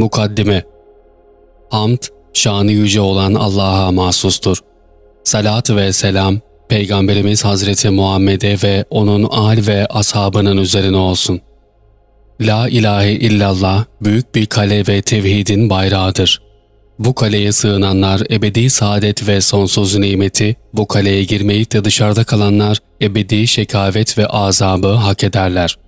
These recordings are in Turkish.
Mukaddime Hamd, şanı yüce olan Allah'a mahsustur. Salat ve selam, Peygamberimiz Hazreti Muhammed'e ve onun âl ve ashabının üzerine olsun. La ilahe illallah büyük bir kale ve tevhidin bayrağıdır. Bu kaleye sığınanlar ebedi saadet ve sonsuz nimeti, bu kaleye girmeyip de dışarıda kalanlar ebedi şekavet ve azabı hak ederler.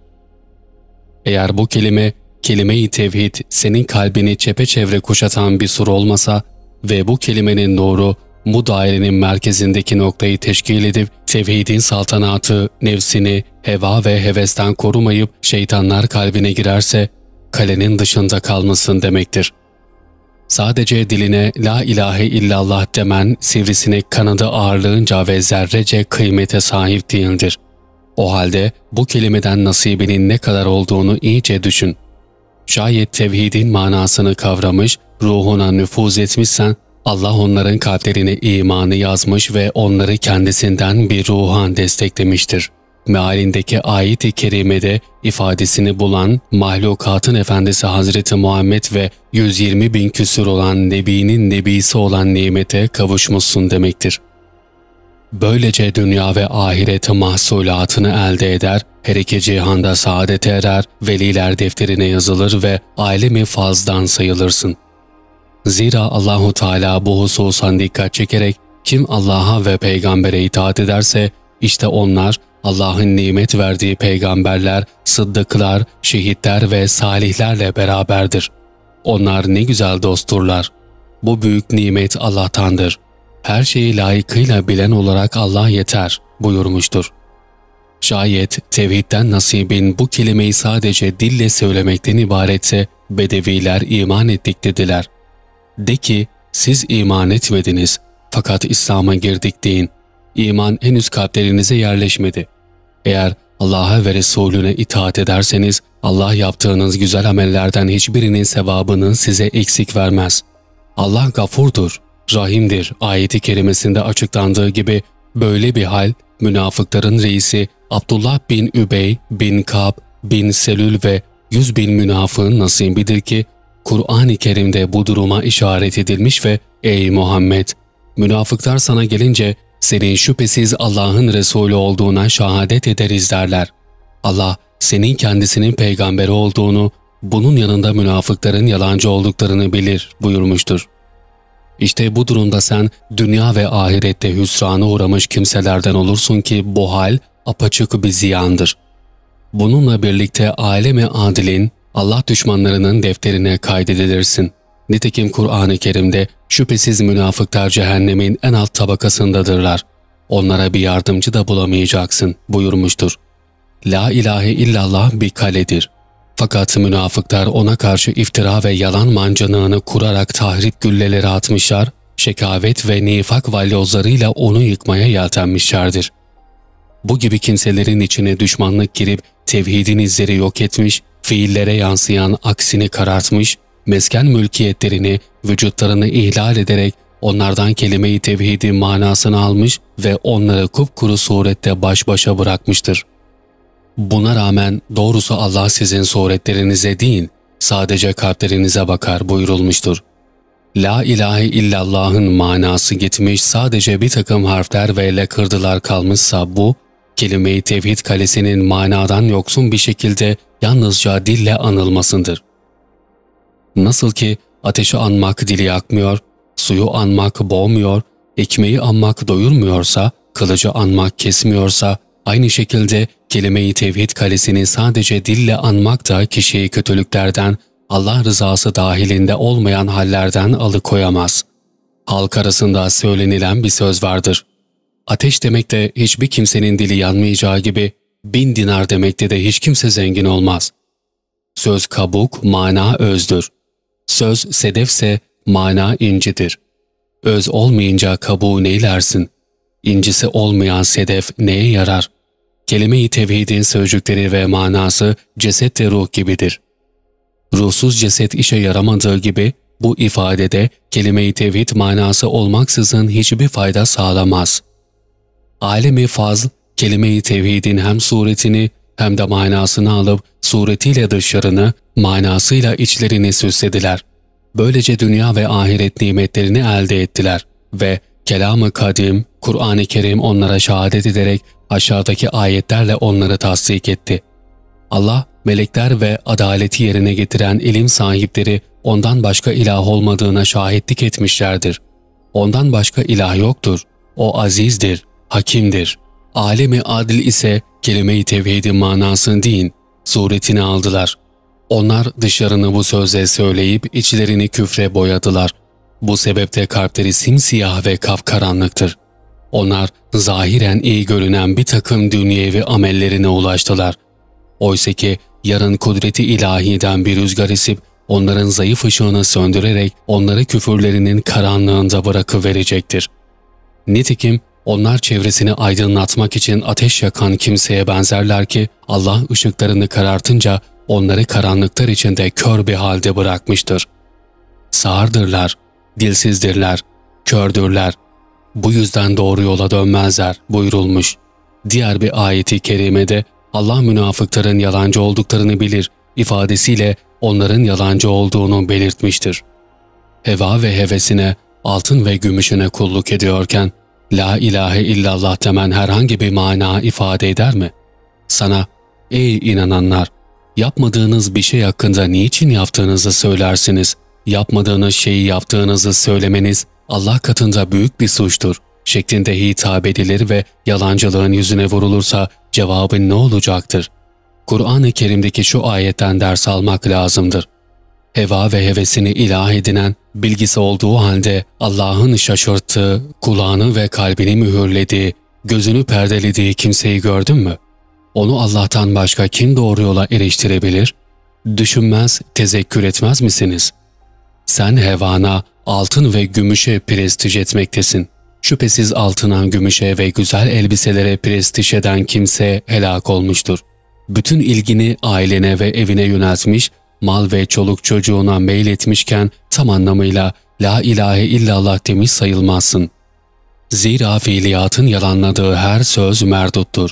Eğer bu kelime, kelime-i tevhid senin kalbini çepeçevre kuşatan bir sur olmasa ve bu kelimenin nuru bu dairenin merkezindeki noktayı teşkil edip tevhidin saltanatı, nefsini, heva ve hevesten korumayıp şeytanlar kalbine girerse kalenin dışında kalmasın demektir. Sadece diline la ilahe illallah demen sivrisinek kanadı ağırlığınca ve zerrece kıymete sahip değildir. O halde bu kelimeden nasibinin ne kadar olduğunu iyice düşün. Şayet tevhidin manasını kavramış, ruhuna nüfuz etmişsen Allah onların kalplerine imanı yazmış ve onları kendisinden bir ruhan desteklemiştir. Mealindeki ayet-i kerimede ifadesini bulan mahlukatın efendisi Hazreti Muhammed ve 120 bin küsur olan Nebi'nin Nebisi olan nimete kavuşmuşsun demektir. Böylece dünya ve ahiret mahsulatını elde eder, her iki cihanda saadete erer, veliler defterine yazılır ve alemi fazdan sayılırsın.'' Zira Allahu Teala bu hususan dikkat çekerek kim Allah'a ve peygambere itaat ederse işte onlar Allah'ın nimet verdiği peygamberler, sıddıklar, şehitler ve salihlerle beraberdir. Onlar ne güzel dostturlar. Bu büyük nimet Allah'tandır. Her şeyi layıkıyla bilen olarak Allah yeter buyurmuştur. Şayet tevhidden nasibin bu kelimeyi sadece dille söylemekten ibaretse Bedeviler iman ettik dediler. De ki siz iman etmediniz fakat İslam'a girdik deyin. İman henüz kalplerinize yerleşmedi. Eğer Allah'a ve Resulüne itaat ederseniz Allah yaptığınız güzel amellerden hiçbirinin sevabını size eksik vermez. Allah gafurdur, rahimdir ayeti kerimesinde açıklandığı gibi böyle bir hal münafıkların reisi Abdullah bin Übey bin Kab bin Selül ve yüz bin münafığın nasibidir ki Kur'an-ı Kerim'de bu duruma işaret edilmiş ve ''Ey Muhammed! Münafıklar sana gelince senin şüphesiz Allah'ın Resulü olduğuna şahadet ederiz derler. Allah senin kendisinin peygamberi olduğunu, bunun yanında münafıkların yalancı olduklarını bilir buyurmuştur. İşte bu durumda sen dünya ve ahirette hüsrana uğramış kimselerden olursun ki bu hal apaçık bir ziyandır. Bununla birlikte alemi adilin Allah düşmanlarının defterine kaydedilirsin. Nitekim Kur'an-ı Kerim'de şüphesiz münafıklar cehennemin en alt tabakasındadırlar. Onlara bir yardımcı da bulamayacaksın buyurmuştur. La ilahe illallah bir kaledir. Fakat münafıklar ona karşı iftira ve yalan mancanığını kurarak tahrip gülleleri atmışlar, şekavet ve nifak valyozlarıyla onu yıkmaya yeltenmişlerdir. Bu gibi kimselerin içine düşmanlık girip tevhidin izleri yok etmiş, fiillere yansıyan aksini karartmış, mesken mülkiyetlerini, vücutlarını ihlal ederek onlardan kelime-i tevhidin manasını almış ve onları kupkuru surette baş başa bırakmıştır. Buna rağmen doğrusu Allah sizin suretlerinize değil, sadece kalplerinize bakar buyurulmuştur. La ilahe illallah'ın manası gitmiş sadece bir takım harfler ve lakırdılar kalmışsa bu, kelime-i tevhid kalesinin manadan yoksun bir şekilde yalnızca dille anılmasındır. Nasıl ki ateşi anmak dili yakmıyor, suyu anmak boğmuyor, ekmeği anmak doyurmuyorsa, kılıcı anmak kesmiyorsa, aynı şekilde kelime-i tevhid kalesini sadece dille anmak da kişiyi kötülüklerden, Allah rızası dahilinde olmayan hallerden alıkoyamaz. Halk arasında söylenilen bir söz vardır. Ateş demekte hiçbir kimsenin dili yanmayacağı gibi bin dinar demekte de hiç kimse zengin olmaz. Söz kabuk, mana özdür. Söz sedefse mana incidir. Öz olmayınca kabuğu neylersin? İncisi olmayan sedef neye yarar? Kelime-i tevhidin sözcükleri ve manası ceset ve ruh gibidir. Ruhsuz ceset işe yaramadığı gibi bu ifadede kelime-i tevhid manası olmaksızın hiçbir fayda sağlamaz. Alemi fazl kelime-i tevhidin hem suretini hem de manasını alıp suretiyle dışlarını, manasıyla içlerini süslediler. Böylece dünya ve ahiret nimetlerini elde ettiler ve kelamı kadim, Kur'an-ı Kerim onlara şehadet ederek aşağıdaki ayetlerle onları tasdik etti. Allah, melekler ve adaleti yerine getiren ilim sahipleri ondan başka ilah olmadığına şahitlik etmişlerdir. Ondan başka ilah yoktur. O azizdir, hakimdir. Alemi adil ise kelime-i tevhidin manasını değil, suretini aldılar. Onlar dışlarını bu sözle söyleyip içlerini küfre boyadılar. Bu sebepte kalpleri simsiyah ve kapkaranlıktır. Onlar zahiren iyi görünen bir takım dünyevi amellerine ulaştılar. Oysa ki yarın kudreti ilahiden bir rüzgar esip onların zayıf ışığını söndürerek onları küfürlerinin karanlığında bırakıverecektir. Nitekim onlar çevresini aydınlatmak için ateş yakan kimseye benzerler ki Allah ışıklarını karartınca onları karanlıklar içinde kör bir halde bırakmıştır. Sağırdırlar, dilsizdirler, kördürler. Bu yüzden doğru yola dönmezler buyurulmuş. Diğer bir ayeti kerimede Allah münafıkların yalancı olduklarını bilir ifadesiyle onların yalancı olduğunu belirtmiştir. Heva ve hevesine, altın ve gümüşüne kulluk ediyorken, La ilahe illallah demen herhangi bir mana ifade eder mi? Sana, ey inananlar, yapmadığınız bir şey hakkında niçin yaptığınızı söylersiniz. Yapmadığınız şeyi yaptığınızı söylemeniz Allah katında büyük bir suçtur şeklinde hitap edilir ve yalancılığın yüzüne vurulursa cevabın ne olacaktır? Kur'an-ı Kerim'deki şu ayetten ders almak lazımdır. Heva ve hevesini ilah edinen, bilgisi olduğu halde Allah'ın şaşırttığı, kulağını ve kalbini mühürlediği, gözünü perdelediği kimseyi gördün mü? Onu Allah'tan başka kim doğru yola eriştirebilir? Düşünmez, tezekkür etmez misiniz? Sen hevana, altın ve gümüşe prestij etmektesin. Şüphesiz altına, gümüşe ve güzel elbiselere prestij eden kimse helak olmuştur. Bütün ilgini ailene ve evine yöneltmiş, mal ve çoluk çocuğuna meyletmişken tam anlamıyla La ilahe illallah demiş sayılmazsın. Zira fiiliyatın yalanladığı her söz merduttur.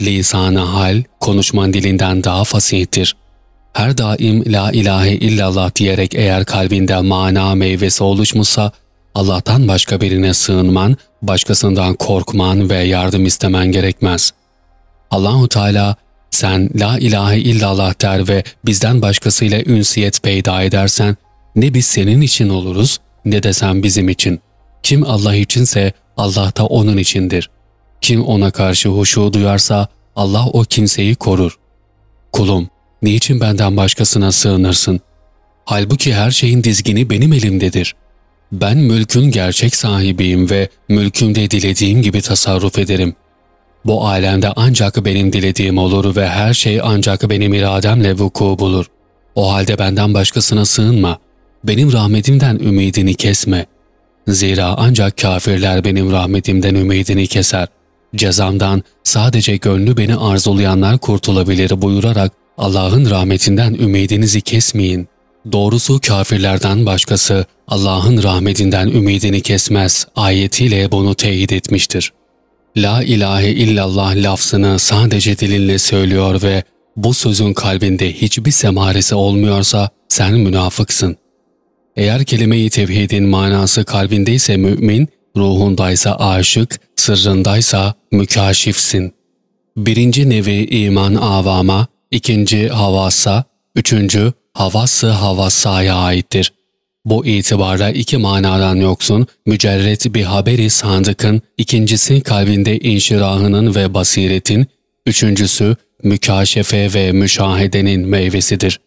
Lisanı hal, konuşman dilinden daha fasihtir. Her daim La ilahe illallah diyerek eğer kalbinde mana meyvesi oluşmuşsa, Allah'tan başka birine sığınman, başkasından korkman ve yardım istemen gerekmez. Allahu Teala sen la ilahe illallah der ve bizden başkasıyla ünsiyet peyda edersen ne biz senin için oluruz ne de sen bizim için. Kim Allah içinse Allah da onun içindir. Kim ona karşı huşu duyarsa Allah o kimseyi korur. Kulum, niçin benden başkasına sığınırsın? Halbuki her şeyin dizgini benim elimdedir. Ben mülkün gerçek sahibiyim ve mülkümde dilediğim gibi tasarruf ederim. Bu alemde ancak benim dilediğim olur ve her şey ancak benim irademle vuku bulur. O halde benden başkasına sığınma. Benim rahmetimden ümidini kesme. Zira ancak kafirler benim rahmetimden ümidini keser. Cezamdan sadece gönlü beni arzulayanlar kurtulabilir buyurarak Allah'ın rahmetinden ümidinizi kesmeyin. Doğrusu kafirlerden başkası Allah'ın rahmetinden ümidini kesmez ayetiyle bunu teyit etmiştir. La ilahe illallah lafzını sadece dilinle söylüyor ve bu sözün kalbinde hiçbir semaresi olmuyorsa sen münafıksın. Eğer kelime-i tevhidin manası kalbindeyse mümin, ruhundaysa aşık, sırrındaysa mükaşifsin. Birinci nevi iman avama, ikinci havasa, üçüncü havası havasaya aittir. Bu itibarla iki manadan yoksun, mücerret bir haberi sandıkın, ikincisi kalbinde inşirahının ve basiretin, üçüncüsü mükaşefe ve müşahedenin meyvesidir.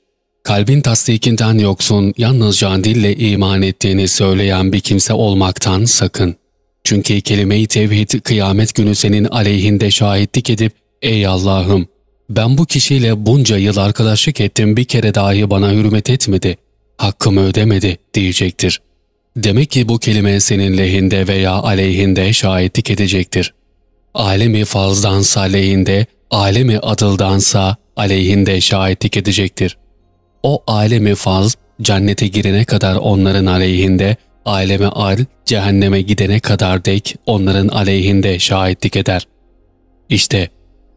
Kalbin tasdikinden yoksun, yalnızca dille iman ettiğini söyleyen bir kimse olmaktan sakın. Çünkü kelime-i tevhid kıyamet günü senin aleyhinde şahitlik edip, ''Ey Allah'ım, ben bu kişiyle bunca yıl arkadaşlık ettim bir kere dahi bana hürmet etmedi hakkımı ödemedi diyecektir. Demek ki bu kelime senin lehinde veya aleyhinde şahitlik edecektir. Alemi fazdansa lehinde, alemi adıldansa aleyhinde şahitlik edecektir. O alemi faz, cennete girene kadar onların aleyhinde, aleme al, cehenneme gidene kadar dek onların aleyhinde şahitlik eder. İşte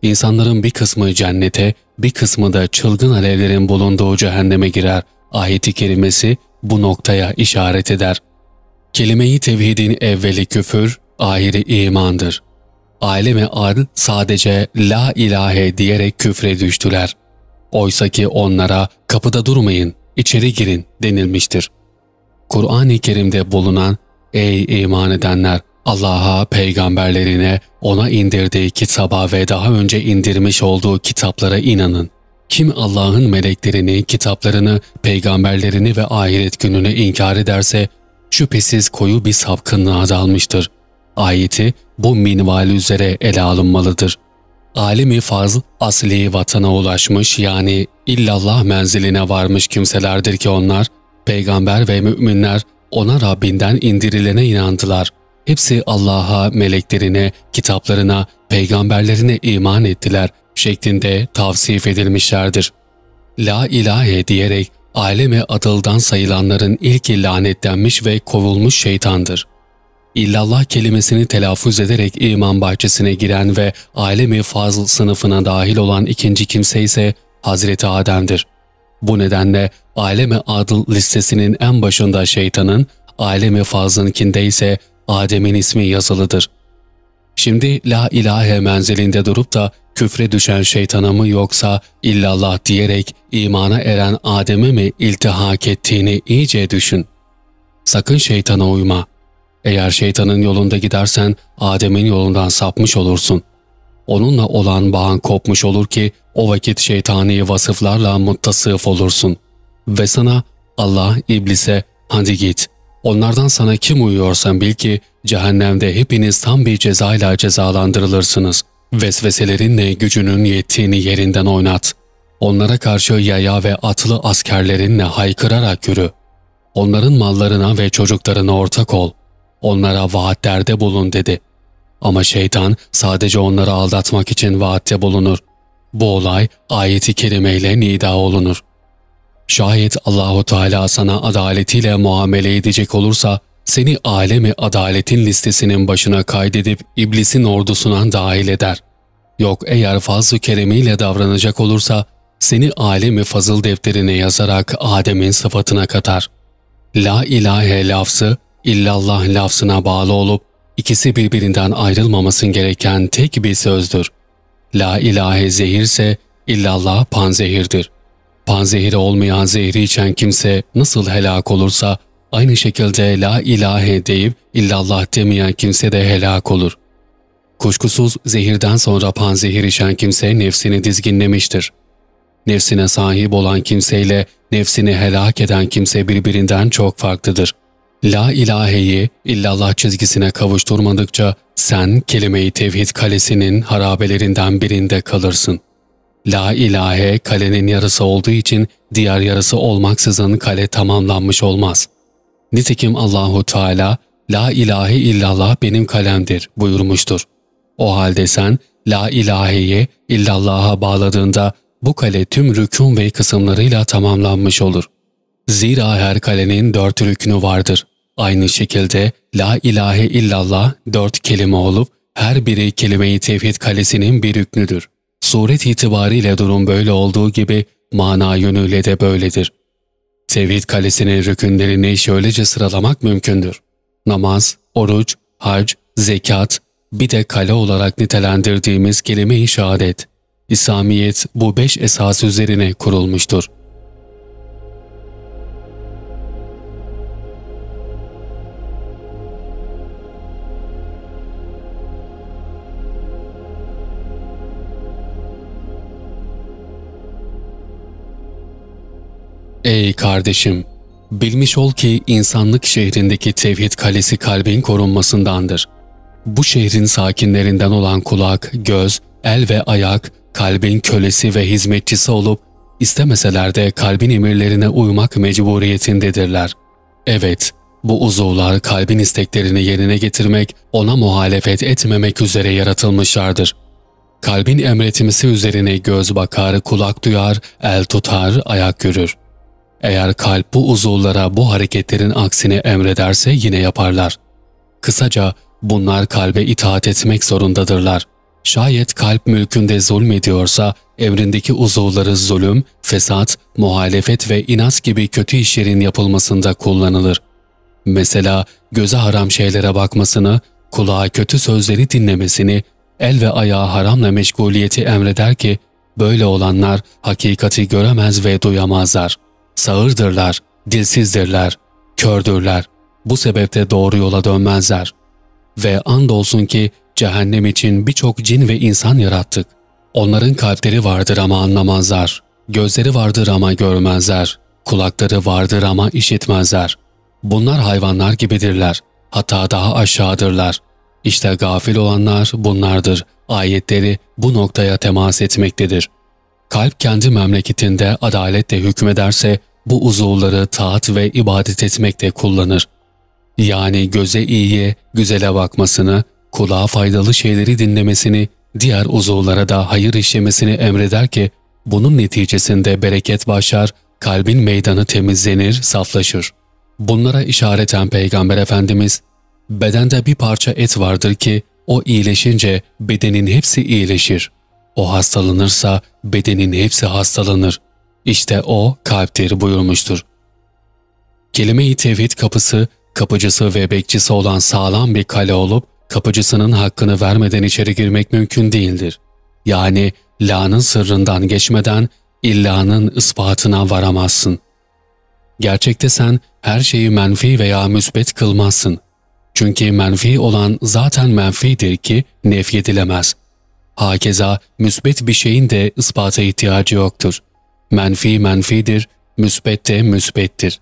İnsanların bir kısmı cennete, bir kısmı da çılgın alevlerin bulunduğu cehenneme girer. Ayeti kerimesi bu noktaya işaret eder. Kelime-i tevhidin evveli küfür, ahiri imandır. Alemi ar sadece la ilahe diyerek küfre düştüler. Oysa ki onlara kapıda durmayın, içeri girin denilmiştir. Kur'an-ı Kerim'de bulunan ey iman edenler Allah'a, peygamberlerine, ona indirdiği kitaba ve daha önce indirmiş olduğu kitaplara inanın. Kim Allah'ın meleklerini, kitaplarını, peygamberlerini ve ahiret gününü inkar ederse şüphesiz koyu bir sapkınlığa dalmıştır. Ayeti bu minval üzere ele alınmalıdır. Alimi fazl, asli vatana ulaşmış yani illallah menziline varmış kimselerdir ki onlar, peygamber ve müminler ona Rabbinden indirilene inandılar. Hepsi Allah'a, meleklerine, kitaplarına, peygamberlerine iman ettiler şeklinde tavsif edilmişlerdir. La ilahe diyerek aleme adıldan sayılanların ilki lanetlenmiş ve kovulmuş şeytandır. İllallah kelimesini telaffuz ederek iman bahçesine giren ve alemi fazl sınıfına dahil olan ikinci kimse ise Hazreti Adem'dir. Bu nedenle aleme adıl listesinin en başında şeytanın, alemi fazlınkinde ise Adem'in ismi yazılıdır. Şimdi la ilahe menzilinde durup da küfre düşen şeytana mı yoksa illallah diyerek imana eren Adem'e mi iltihak ettiğini iyice düşün. Sakın şeytana uyma. Eğer şeytanın yolunda gidersen Adem'in yolundan sapmış olursun. Onunla olan bağın kopmuş olur ki o vakit şeytani vasıflarla muttasıf olursun. Ve sana Allah iblise hadi git onlardan sana kim uyuyorsan bil ki cehennemde hepiniz tam bir cezayla cezalandırılırsınız. Vesveselerinle gücünün yettiğini yerinden oynat. Onlara karşı yaya ve atlı askerlerinle haykırarak yürü. Onların mallarına ve çocuklarına ortak ol. Onlara vaatlerde bulun dedi. Ama şeytan sadece onları aldatmak için vaatte bulunur. Bu olay ayeti kerimeyle nida olunur. Şayet Allahu Teala sana adaletiyle muamele edecek olursa seni alemi adaletin listesinin başına kaydedip iblisin ordusuna dahil eder. Yok eğer fazl-ı keremiyle davranacak olursa seni alemi fazıl defterine yazarak Adem'in sıfatına katar. La ilahe lafzı illallah lafzına bağlı olup ikisi birbirinden ayrılmamasın gereken tek bir sözdür. La ilahe zehirse illallah panzehirdir. Panzehiri olmayan zehri içen kimse nasıl helak olursa aynı şekilde la ilahe deyip illallah demeyen kimse de helak olur. Kuşkusuz zehirden sonra panzehir içen kimse nefsini dizginlemiştir. Nefsine sahip olan kimseyle nefsini helak eden kimse birbirinden çok farklıdır. La ilaheyi illallah çizgisine kavuşturmadıkça sen kelime-i tevhid kalesinin harabelerinden birinde kalırsın. La ilahe kalenin yarısı olduğu için diğer yarısı olmaksızın kale tamamlanmış olmaz. Nitekim Allahu Teala La ilahe illallah benim kalemdir buyurmuştur. O halde sen La ilaheyi illallah'a bağladığında bu kale tüm rükun ve kısımlarıyla tamamlanmış olur. Zira her kalenin dört rüknü vardır. Aynı şekilde La ilahe illallah dört kelime olup her biri kelime-i tevhid kalesinin bir rüknüdür. Suret itibariyle durum böyle olduğu gibi mana yönüyle de böyledir. Tevhid kalesinin rükünlerini şöylece sıralamak mümkündür. Namaz, oruç, hac, zekat, bir de kale olarak nitelendirdiğimiz kelime-i şehadet. İslamiyet bu beş esas üzerine kurulmuştur. Kardeşim! Bilmiş ol ki insanlık şehrindeki tevhid kalesi kalbin korunmasındandır. Bu şehrin sakinlerinden olan kulak, göz, el ve ayak, kalbin kölesi ve hizmetçisi olup, istemeseler de kalbin emirlerine uymak mecburiyetindedirler. Evet, bu uzuvlar kalbin isteklerini yerine getirmek, ona muhalefet etmemek üzere yaratılmışlardır. Kalbin emretmesi üzerine göz bakar, kulak duyar, el tutar, ayak yürür.'' Eğer kalp bu uzuvlara bu hareketlerin aksini emrederse yine yaparlar. Kısaca bunlar kalbe itaat etmek zorundadırlar. Şayet kalp mülkünde zulmediyorsa, evrindeki uzuvları zulüm, fesat, muhalefet ve inat gibi kötü işlerin yapılmasında kullanılır. Mesela göze haram şeylere bakmasını, kulağa kötü sözleri dinlemesini, el ve ayağı haramla meşguliyeti emreder ki, böyle olanlar hakikati göremez ve duyamazlar. Sağırdırlar, dilsizdirler, kördürler. Bu sebeple doğru yola dönmezler. Ve andolsun ki cehennem için birçok cin ve insan yarattık. Onların kalpleri vardır ama anlamazlar. Gözleri vardır ama görmezler. Kulakları vardır ama işitmezler. Bunlar hayvanlar gibidirler. Hatta daha aşağıdırlar. İşte gafil olanlar bunlardır. Ayetleri bu noktaya temas etmektedir. Kalp kendi memleketinde adaletle hükmederse bu uzuvları taat ve ibadet etmekte kullanır. Yani göze iyiye, güzele bakmasını, kulağa faydalı şeyleri dinlemesini, diğer uzuvlara da hayır işlemesini emreder ki, bunun neticesinde bereket başlar, kalbin meydanı temizlenir, saflaşır. Bunlara işareten Peygamber Efendimiz, bedende bir parça et vardır ki, o iyileşince bedenin hepsi iyileşir. O hastalanırsa bedenin hepsi hastalanır. İşte o kalptir buyurmuştur. Kelime-i tevhid kapısı, kapıcısı ve bekçisi olan sağlam bir kale olup, kapıcısının hakkını vermeden içeri girmek mümkün değildir. Yani la'nın sırrından geçmeden illa'nın ispatına varamazsın. Gerçekte sen her şeyi menfi veya müsbet kılmazsın. Çünkü menfi olan zaten menfidir ki nefyedilemez. Hakeza müsbet bir şeyin de ispata ihtiyacı yoktur. Menfi menfidir, müsbet de müsbettir.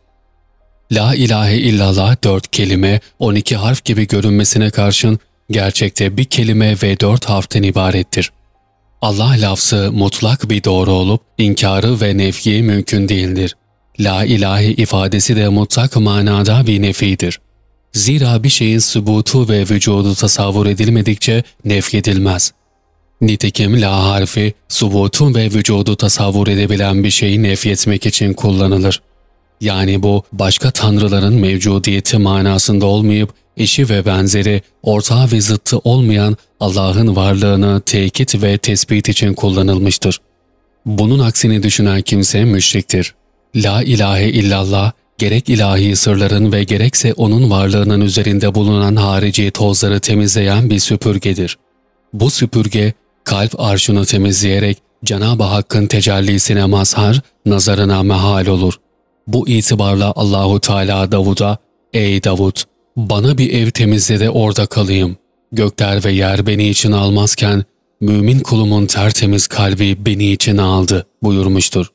La ilahe illallah dört kelime, on iki harf gibi görünmesine karşın gerçekte bir kelime ve dört harften ibarettir. Allah lafzı mutlak bir doğru olup inkarı ve nefyi mümkün değildir. La ilahe ifadesi de mutlak manada bir nefidir. Zira bir şeyin sübutu ve vücudu tasavvur edilmedikçe nefyedilmez. Nitekim la harfi, subutun ve vücudu tasavvur edebilen bir şeyi nefyetmek için kullanılır. Yani bu başka tanrıların mevcudiyeti manasında olmayıp eşi ve benzeri, ortağı ve zıttı olmayan Allah'ın varlığını tekit ve tespit için kullanılmıştır. Bunun aksini düşünen kimse müşriktir. La ilahe illallah, gerek ilahi sırların ve gerekse onun varlığının üzerinde bulunan harici tozları temizleyen bir süpürgedir. Bu süpürge, kalp arşını temizleyerek Cenab-ı Hakk'ın tecellisine mazhar, nazarına mehal olur. Bu itibarla Allahu Teala Davud'a, ''Ey Davud, bana bir ev temizle de orada kalayım. Gökler ve yer beni için almazken, mümin kulumun tertemiz kalbi beni için aldı.'' buyurmuştur.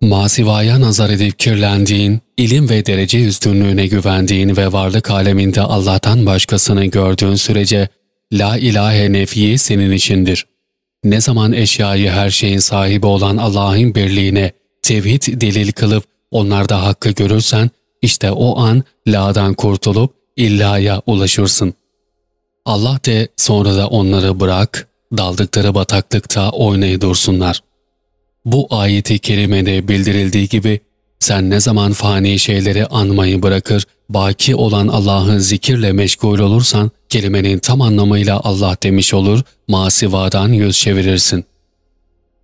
Masivaya nazar edip kirlendiğin, ilim ve derece üstünlüğüne güvendiğin ve varlık aleminde Allah'tan başkasını gördüğün sürece, La ilahe nefiyi senin içindir. Ne zaman eşyayı her şeyin sahibi olan Allah'ın birliğine tevhid delil kılıp onlarda hakkı görürsen, işte o an la'dan kurtulup illaya ulaşırsın. Allah de sonra da onları bırak, daldıkları bataklıkta oynayı dursunlar. Bu ayeti kerimede bildirildiği gibi sen ne zaman fani şeyleri anmayı bırakır, baki olan Allah'ın zikirle meşgul olursan, kelimenin tam anlamıyla Allah demiş olur, masivadan yüz çevirirsin.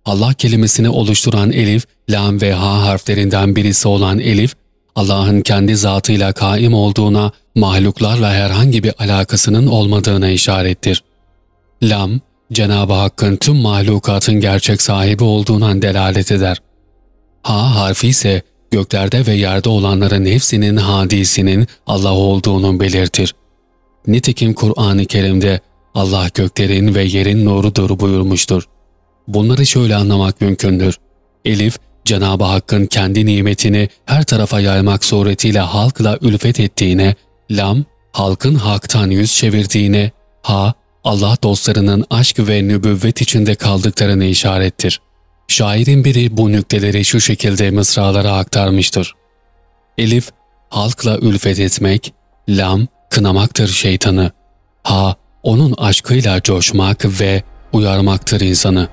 Allah kelimesini oluşturan elif, lam ve ha harflerinden birisi olan elif, Allah'ın kendi zatıyla kaim olduğuna, mahluklarla herhangi bir alakasının olmadığına işarettir. Lam, Cenab-ı Hakk'ın tüm mahlukatın gerçek sahibi olduğuna delalet eder. Ha harfi ise göklerde ve yerde olanların hepsinin hadisinin Allah olduğunu belirtir. Nitekim Kur'an-ı Kerim'de Allah göklerin ve yerin nurudur buyurmuştur. Bunları şöyle anlamak mümkündür. Elif, Cenab-ı Hakk'ın kendi nimetini her tarafa yaymak suretiyle halkla ülfet ettiğine, lam, halkın haktan yüz çevirdiğine, ha, Allah dostlarının aşk ve nübüvvet içinde kaldıklarını işarettir. Şairin biri bu nükteleri şu şekilde mısralara aktarmıştır. Elif, halkla ülfet etmek, lam, kınamaktır şeytanı. Ha, onun aşkıyla coşmak ve uyarmaktır insanı.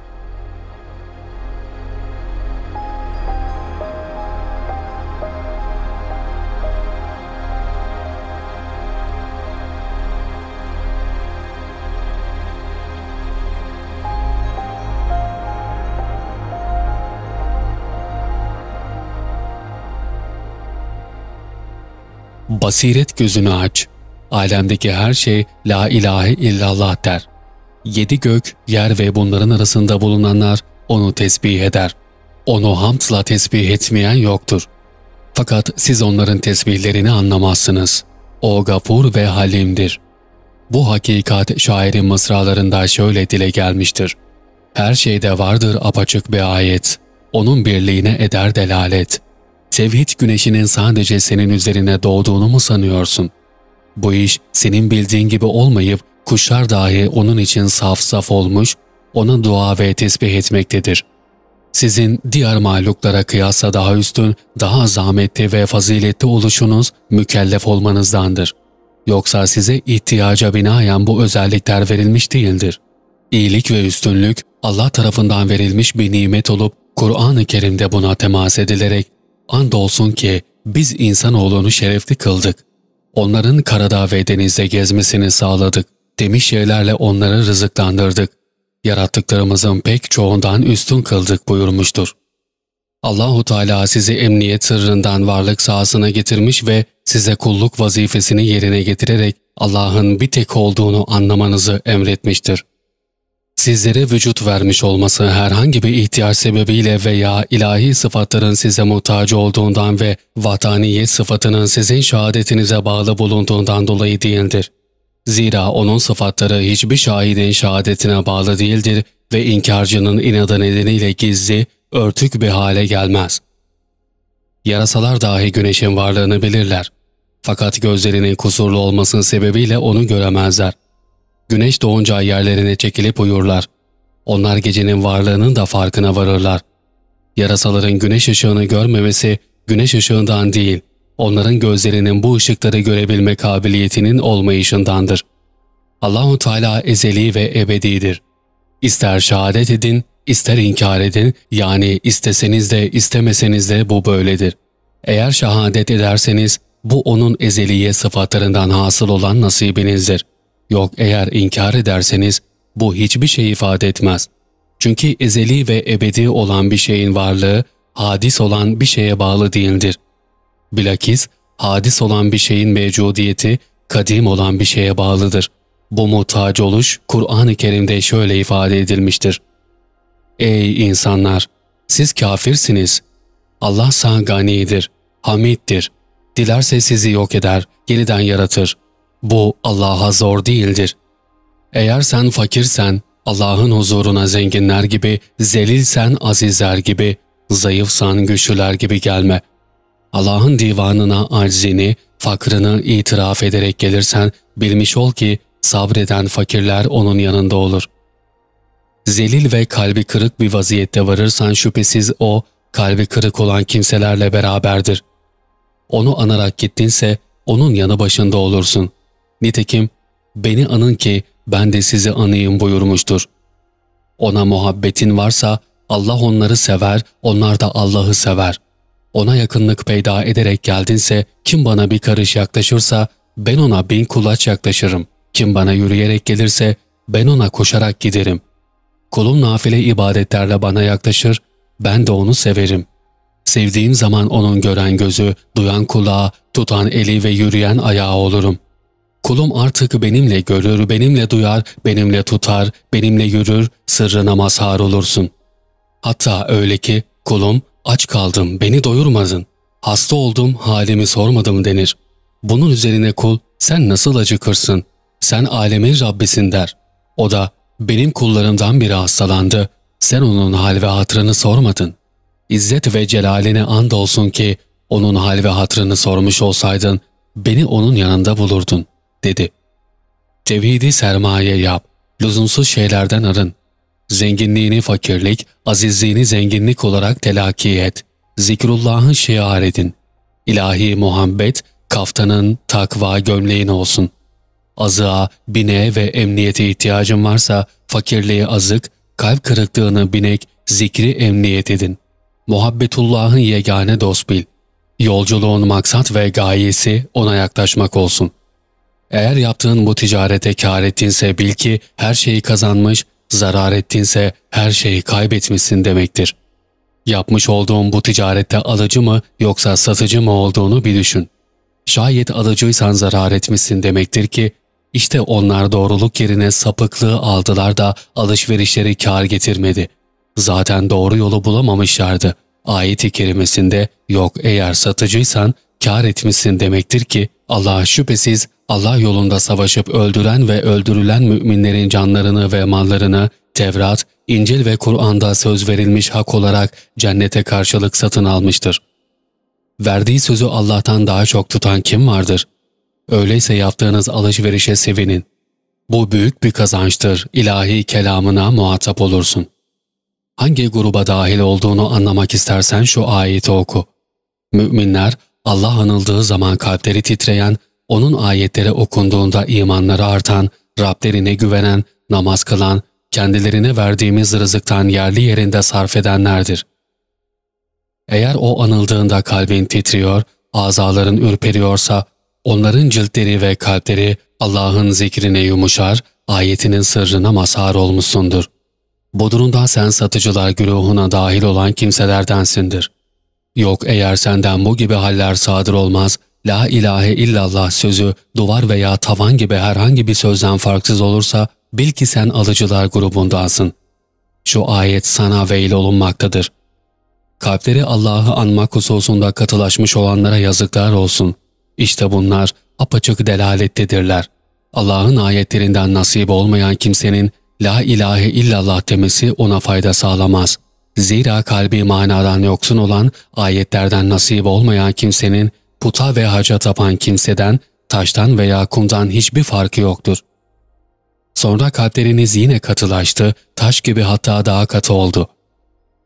Basiret gözünü aç.'' Alemdeki her şey la ilahe illallah der. Yedi gök, yer ve bunların arasında bulunanlar onu tesbih eder. Onu hamdla tesbih etmeyen yoktur. Fakat siz onların tesbihlerini anlamazsınız. O gafur ve halimdir. Bu hakikat şairin mısralarında şöyle dile gelmiştir. Her şeyde vardır apaçık bir ayet. Onun birliğine eder delalet. Tevhid güneşinin sadece senin üzerine doğduğunu mu sanıyorsun? Bu iş senin bildiğin gibi olmayıp kuşlar dahi onun için saf saf olmuş, ona dua ve tesbih etmektedir. Sizin diğer mahluklara kıyasla daha üstün, daha zahmetli ve faziletli oluşunuz mükellef olmanızdandır. Yoksa size ihtiyaca binaen bu özellikler verilmiş değildir. İyilik ve üstünlük Allah tarafından verilmiş bir nimet olup Kur'an-ı Kerim'de buna temas edilerek andolsun ki biz insanoğlunu şerefli kıldık. Onların karada ve denizde gezmesini sağladık. Demiş şeylerle onları rızıklandırdık. Yarattıklarımızın pek çoğundan üstün kıldık buyurmuştur. Allahu Teala sizi emniyet sırrından varlık sahasına getirmiş ve size kulluk vazifesini yerine getirerek Allah'ın bir tek olduğunu anlamanızı emretmiştir. Sizlere vücut vermiş olması herhangi bir ihtiyaç sebebiyle veya ilahi sıfatların size muhtaç olduğundan ve vataniyet sıfatının sizin şehadetinize bağlı bulunduğundan dolayı değildir. Zira onun sıfatları hiçbir şahidin şehadetine bağlı değildir ve inkarcının inadı nedeniyle gizli, örtük bir hale gelmez. Yarasalar dahi güneşin varlığını bilirler. Fakat gözlerinin kusurlu olmasının sebebiyle onu göremezler. Güneş doğunca yerlerine çekilip uyurlar. Onlar gecenin varlığının da farkına varırlar. Yarasaların güneş ışığını görmemesi güneş ışığından değil, onların gözlerinin bu ışıkları görebilme kabiliyetinin olmayışındandır. Allahu Teala ezeli ve ebedidir. İster şehadet edin, ister inkar edin, yani isteseniz de istemeseniz de bu böyledir. Eğer şehadet ederseniz, bu onun ezeliye sıfatlarından hasıl olan nasibinizdir. Yok eğer inkar ederseniz, bu hiçbir şey ifade etmez. Çünkü ezeli ve ebedi olan bir şeyin varlığı, hadis olan bir şeye bağlı değildir. Bilakis, hadis olan bir şeyin mevcudiyeti, kadim olan bir şeye bağlıdır. Bu muhtaç oluş, Kur'an-ı Kerim'de şöyle ifade edilmiştir. Ey insanlar! Siz kafirsiniz. Allah sağ ganidir, hamiddir. Dilerse sizi yok eder, yeniden yaratır. Bu Allah'a zor değildir. Eğer sen fakirsen, Allah'ın huzuruna zenginler gibi, zelilsen azizler gibi, zayıfsan güçlüler gibi gelme. Allah'ın divanına aczini, fakrını itiraf ederek gelirsen, bilmiş ol ki sabreden fakirler onun yanında olur. Zelil ve kalbi kırık bir vaziyette varırsan şüphesiz o, kalbi kırık olan kimselerle beraberdir. Onu anarak gittinse, onun yanı başında olursun. Nitekim, beni anın ki ben de sizi anayım buyurmuştur. Ona muhabbetin varsa Allah onları sever, onlar da Allah'ı sever. Ona yakınlık peyda ederek geldinse kim bana bir karış yaklaşırsa ben ona bin kulaç yaklaşırım. Kim bana yürüyerek gelirse ben ona koşarak giderim. Kulum nafile ibadetlerle bana yaklaşır, ben de onu severim. Sevdiğim zaman onun gören gözü, duyan kulağı, tutan eli ve yürüyen ayağı olurum. Kulum artık benimle görür, benimle duyar, benimle tutar, benimle yürür, sırrına mazhar olursun. Hatta öyle ki kulum aç kaldım, beni doyurmadın. Hasta oldum, halimi sormadım denir. Bunun üzerine kul sen nasıl acıkırsın? Sen alemin Rabbisin der. O da benim kullarımdan biri hastalandı. Sen onun hal ve hatrını sormadın. İzzet ve celaline and olsun ki onun hal ve hatrını sormuş olsaydın beni onun yanında bulurdun dedi. Tevhidi sermaye yap, lüzumsuz şeylerden arın. Zenginliğini fakirlik, azizliğini zenginlik olarak telakki et. Zikrullah'ı şiar edin. İlahi muhabbet, kaftanın, takva gömleğin olsun. Azığa, bineğe ve emniyete ihtiyacın varsa fakirliği azık, kalp kırıklığını binek, zikri emniyet edin. Muhabbetullah'ı yegane dost bil. Yolculuğun maksat ve gayesi ona yaklaşmak olsun. Eğer yaptığın bu ticarete kar ettinse bil ki her şeyi kazanmış, zarar ettinse her şeyi kaybetmişsin demektir. Yapmış olduğun bu ticarette alıcı mı yoksa satıcı mı olduğunu bir düşün. şayet alıcıysan zarar etmişsin demektir ki, işte onlar doğruluk yerine sapıklığı aldılar da alışverişleri kar getirmedi. Zaten doğru yolu bulamamışlardı. Ayet-i kerimesinde yok eğer satıcıysan kar etmişsin demektir ki Allah şüphesiz Allah yolunda savaşıp öldüren ve öldürülen müminlerin canlarını ve mallarını Tevrat, İncil ve Kur'an'da söz verilmiş hak olarak cennete karşılık satın almıştır. Verdiği sözü Allah'tan daha çok tutan kim vardır? Öyleyse yaptığınız alışverişe sevinin. Bu büyük bir kazançtır, ilahi kelamına muhatap olursun. Hangi gruba dahil olduğunu anlamak istersen şu ayeti oku. Müminler, Allah anıldığı zaman kalpleri titreyen, onun ayetleri okunduğunda imanları artan, Rablerine güvenen, namaz kılan, kendilerine verdiğimiz rızıktan yerli yerinde sarf edenlerdir. Eğer o anıldığında kalbin titriyor, azaların ürperiyorsa, onların ciltleri ve kalpleri Allah'ın zikrine yumuşar, ayetinin sırrına mazhar olmuşsundur. Bu durumda sen satıcılar güruhuna dahil olan kimselerdensindir. Yok eğer senden bu gibi haller sadır olmaz, La ilahe illallah sözü duvar veya tavan gibi herhangi bir sözden farksız olursa bil ki sen alıcılar grubundansın. Şu ayet sana veil olunmaktadır. Kalpleri Allah'ı anmak hususunda katılaşmış olanlara yazıklar olsun. İşte bunlar apaçık delalettedirler. Allah'ın ayetlerinden nasip olmayan kimsenin La ilahe illallah demesi ona fayda sağlamaz. Zira kalbi manadan yoksun olan ayetlerden nasip olmayan kimsenin puta ve haca tapan kimseden, taştan veya kumdan hiçbir farkı yoktur. Sonra kalpleriniz yine katılaştı, taş gibi hatta daha katı oldu.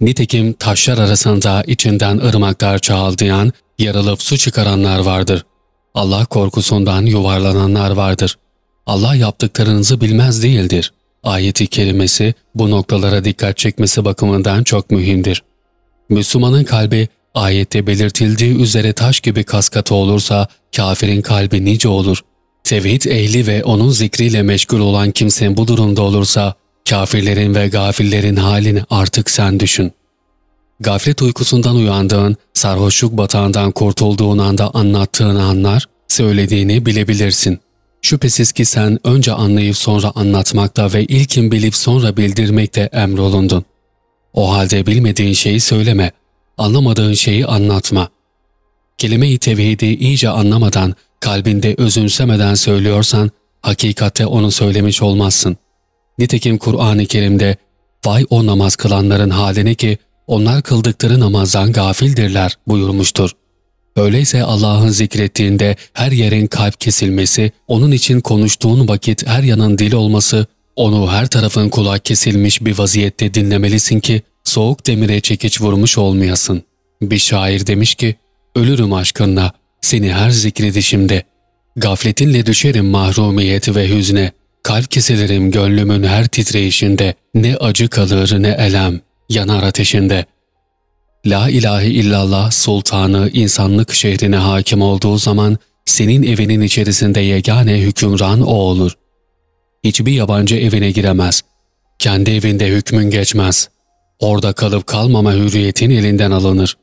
Nitekim taşlar arasında içinden ırmaklar çağaldayan, yarılıp su çıkaranlar vardır. Allah korkusundan yuvarlananlar vardır. Allah yaptıklarınızı bilmez değildir. Ayeti kerimesi bu noktalara dikkat çekmesi bakımından çok mühimdir. Müslümanın kalbi ayette belirtildiği üzere taş gibi kaskatı olursa kafirin kalbi nice olur. Tevhid ehli ve onun zikriyle meşgul olan kimse bu durumda olursa kafirlerin ve gafillerin halini artık sen düşün. Gaflet uykusundan uyandığın, sarhoşluk batağından kurtulduğun anda anlattığın anlar, söylediğini bilebilirsin. Şüphesiz ki sen önce anlayıp sonra anlatmakta ve ilkin bilip sonra bildirmekte emrolundun. O halde bilmediğin şeyi söyleme, anlamadığın şeyi anlatma. Kelime-i tevhidi iyice anlamadan, kalbinde özümsemeden söylüyorsan, hakikatte onu söylemiş olmazsın. Nitekim Kur'an-ı Kerim'de, vay o namaz kılanların haline ki, onlar kıldıkları namazdan gafildirler buyurmuştur. Öyleyse Allah'ın zikrettiğinde her yerin kalp kesilmesi, onun için konuştuğun vakit her yanın dil olması, onu her tarafın kulak kesilmiş bir vaziyette dinlemelisin ki soğuk demire çekiç vurmuş olmayasın. Bir şair demiş ki, ölürüm aşkınla, seni her zikredişimde. Gafletinle düşerim mahrumiyeti ve hüzne, kalp kesilirim gönlümün her titreyişinde, ne acı kalır ne elem, yanar ateşinde. La ilahe illallah sultanı insanlık şehrine hakim olduğu zaman, senin evinin içerisinde yegane hükümran o olur. Hiçbir yabancı evine giremez. Kendi evinde hükmün geçmez.'' Orada kalıp kalmama hürriyetin elinden alınır.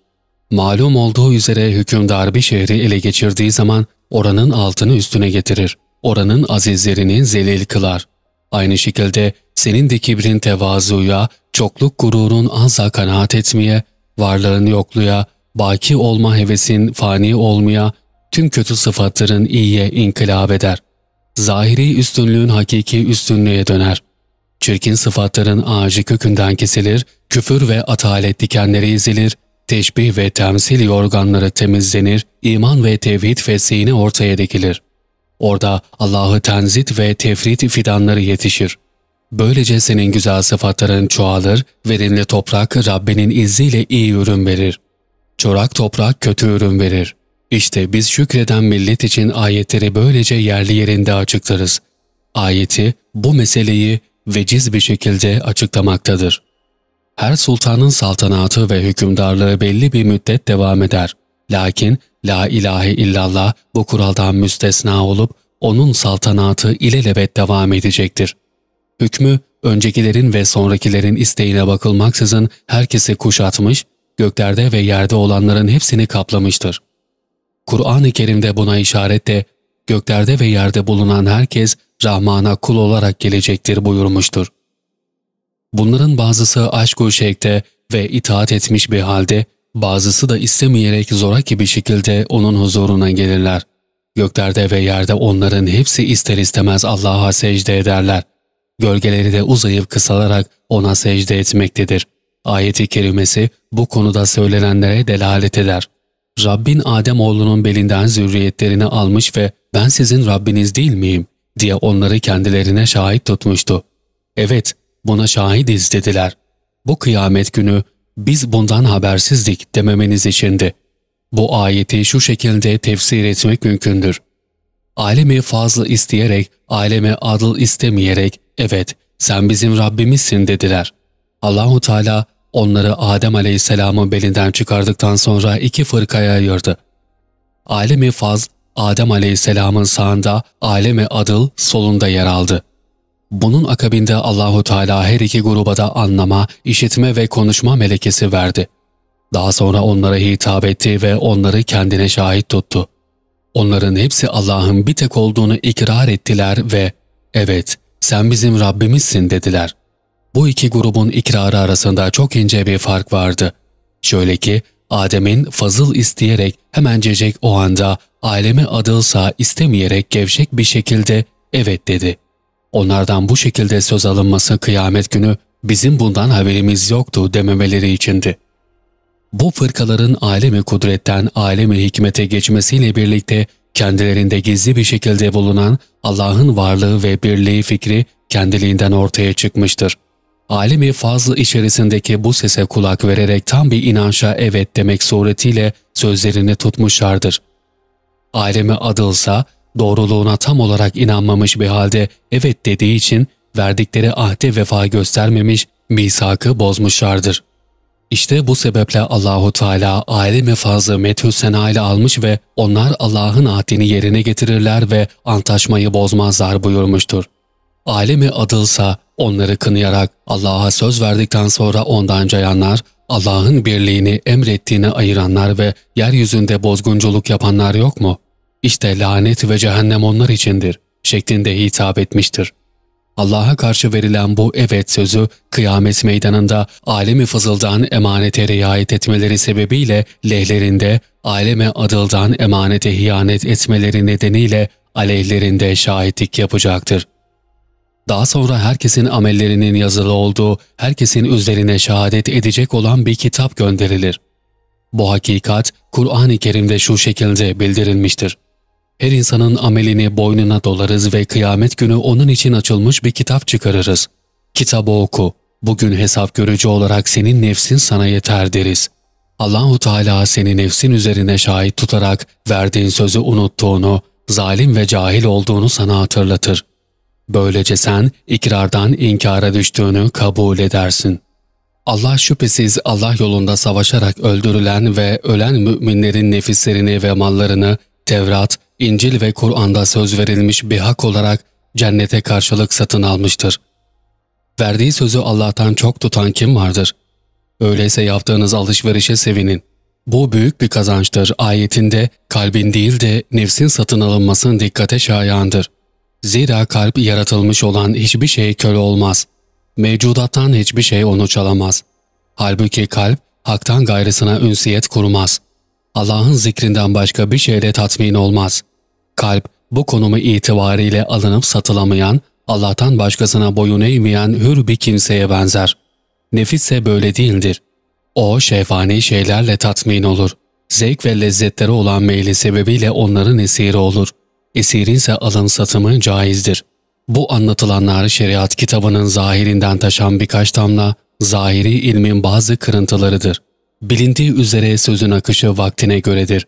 Malum olduğu üzere hükümdar bir şehri ele geçirdiği zaman oranın altını üstüne getirir. Oranın azizlerini zelil kılar. Aynı şekilde senin de kibrin tevazuya, çokluk gururun azza kanaat etmeye, varlığın yokluğa, baki olma hevesin fani olmaya, tüm kötü sıfatların iyiye inkılap eder. Zahiri üstünlüğün hakiki üstünlüğe döner. Çirkin sıfatların ağacı kökünden kesilir, küfür ve atalet dikenleri ezilir, teşbih ve temsil yorganları temizlenir, iman ve tevhid fesihini ortaya dikilir. Orada Allah'ı tenzit ve tefrit fidanları yetişir. Böylece senin güzel sıfatların çoğalır, verimli toprak Rabbinin izniyle iyi ürün verir. Çorak toprak kötü ürün verir. İşte biz şükreden millet için ayetleri böylece yerli yerinde açıklarız. Ayeti bu meseleyi veciz bir şekilde açıklamaktadır. Her sultanın saltanatı ve hükümdarlığı belli bir müddet devam eder. Lakin la ilahe illallah bu kuraldan müstesna olup onun saltanatı ilelebet devam edecektir. Hükmü öncekilerin ve sonrakilerin isteğine bakılmaksızın herkesi kuşatmış, göklerde ve yerde olanların hepsini kaplamıştır. Kur'an-ı Kerim'de buna işaret de göklerde ve yerde bulunan herkes Rahman'a kul olarak gelecektir buyurmuştur. Bunların bazısı aşk-ı şevkte ve itaat etmiş bir halde, bazısı da istemeyerek zoraki bir şekilde onun huzuruna gelirler. Göklerde ve yerde onların hepsi ister istemez Allah'a secde ederler. Gölgeleri de uzayıp kısalarak ona secde etmektedir. Ayeti kerimesi bu konuda söylenenlere delalet eder. Rabbin Adem oğlunun belinden zürriyetlerini almış ve ben sizin Rabbiniz değil miyim diye onları kendilerine şahit tutmuştu. Evet, buna şahidiz dediler. Bu kıyamet günü biz bundan habersizdik dememeniz içindi. Bu ayeti şu şekilde tefsir etmek mümkündür. Alemi fazla isteyerek, aleme adıl istemeyerek, evet sen bizim Rabbimizsin dediler. Allahu Teala onları Adem Aleyhisselam'ın belinden çıkardıktan sonra iki fırkaya ayırdı. Alemi faz, Adem Aleyhisselam'ın sağında, alemi adıl solunda yer aldı. Bunun akabinde Allahu Teala her iki gruba da anlama, işitme ve konuşma melekesi verdi. Daha sonra onlara hitap etti ve onları kendine şahit tuttu. Onların hepsi Allah'ın bir tek olduğunu ikrar ettiler ve ''Evet, sen bizim Rabbimizsin.'' dediler. Bu iki grubun ikrarı arasında çok ince bir fark vardı. Şöyle ki, Adem'in fazıl isteyerek hemencecek o anda aleme adılsa istemeyerek gevşek bir şekilde evet dedi. Onlardan bu şekilde söz alınması kıyamet günü bizim bundan haberimiz yoktu dememeleri içindi. Bu fırkaların alemi kudretten alemi hikmete geçmesiyle birlikte kendilerinde gizli bir şekilde bulunan Allah'ın varlığı ve birliği fikri kendiliğinden ortaya çıkmıştır. Alemi fazlı içerisindeki bu sese kulak vererek tam bir inança evet demek suretiyle sözlerini tutmuşlardır. Alemi adılsa doğruluğuna tam olarak inanmamış bir halde evet dediği için verdikleri ahde vefa göstermemiş, misakı bozmuşlardır. İşte bu sebeple Allahu Teala alemi fazla methü ile almış ve onlar Allah'ın ahdini yerine getirirler ve antlaşmayı bozmazlar buyurmuştur. Alemi adılsa onları kınayarak Allah'a söz verdikten sonra ondan cayanlar, Allah'ın birliğini emrettiğini ayıranlar ve yeryüzünde bozgunculuk yapanlar yok mu? İşte lanet ve cehennem onlar içindir şeklinde hitap etmiştir. Allah'a karşı verilen bu evet sözü kıyamet meydanında alemi fızıldan emanete riayet etmeleri sebebiyle lehlerinde aleme adıldan emanete hiyanet etmeleri nedeniyle aleyhlerinde şahitlik yapacaktır. Daha sonra herkesin amellerinin yazılı olduğu, herkesin üzerine şehadet edecek olan bir kitap gönderilir. Bu hakikat Kur'an-ı Kerim'de şu şekilde bildirilmiştir. Her insanın amelini boynuna dolarız ve kıyamet günü onun için açılmış bir kitap çıkarırız. Kitabı oku. Bugün hesap görücü olarak senin nefsin sana yeter deriz. Allahu Teala seni nefsin üzerine şahit tutarak verdiğin sözü unuttuğunu, zalim ve cahil olduğunu sana hatırlatır. Böylece sen ikrardan inkara düştüğünü kabul edersin. Allah şüphesiz Allah yolunda savaşarak öldürülen ve ölen müminlerin nefislerini ve mallarını Tevrat, İncil ve Kur'an'da söz verilmiş bir hak olarak cennete karşılık satın almıştır. Verdiği sözü Allah'tan çok tutan kim vardır? Öyleyse yaptığınız alışverişe sevinin. Bu büyük bir kazançtır ayetinde kalbin değil de nefsin satın alınmasının dikkate şayandır. Zira kalp yaratılmış olan hiçbir şey köle olmaz. Mevcudattan hiçbir şey onu çalamaz. Halbuki kalp haktan gayrısına ünsiyet kurmaz. Allah'ın zikrinden başka bir şeyle tatmin olmaz. Kalp bu konumu itibariyle alınıp satılamayan, Allah'tan başkasına boyun eğmeyen hür bir kimseye benzer. Nefis ise böyle değildir. O şefani şeylerle tatmin olur. Zevk ve lezzetleri olan meyli sebebiyle onların esiri olur. Esirin ise alın satımı caizdir. Bu anlatılanlar şeriat kitabının zahirinden taşan birkaç damla, zahiri ilmin bazı kırıntılarıdır. Bilindiği üzere sözün akışı vaktine göredir.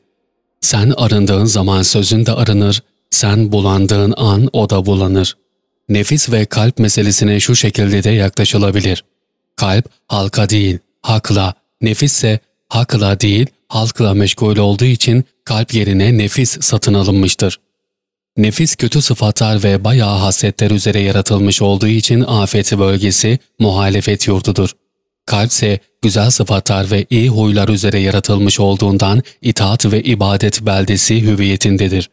Sen arındığın zaman sözün de arınır, sen bulandığın an o da bulanır. Nefis ve kalp meselesine şu şekilde de yaklaşılabilir. Kalp halka değil, hakla, nefis ise hakla değil, halkla meşgul olduğu için kalp yerine nefis satın alınmıştır. Nefis kötü sıfatlar ve bayağı hasletler üzere yaratılmış olduğu için afet bölgesi muhalefet yurdudur. Kalp ise güzel sıfatlar ve iyi huylar üzere yaratılmış olduğundan itaat ve ibadet beldesi hüviyetindedir.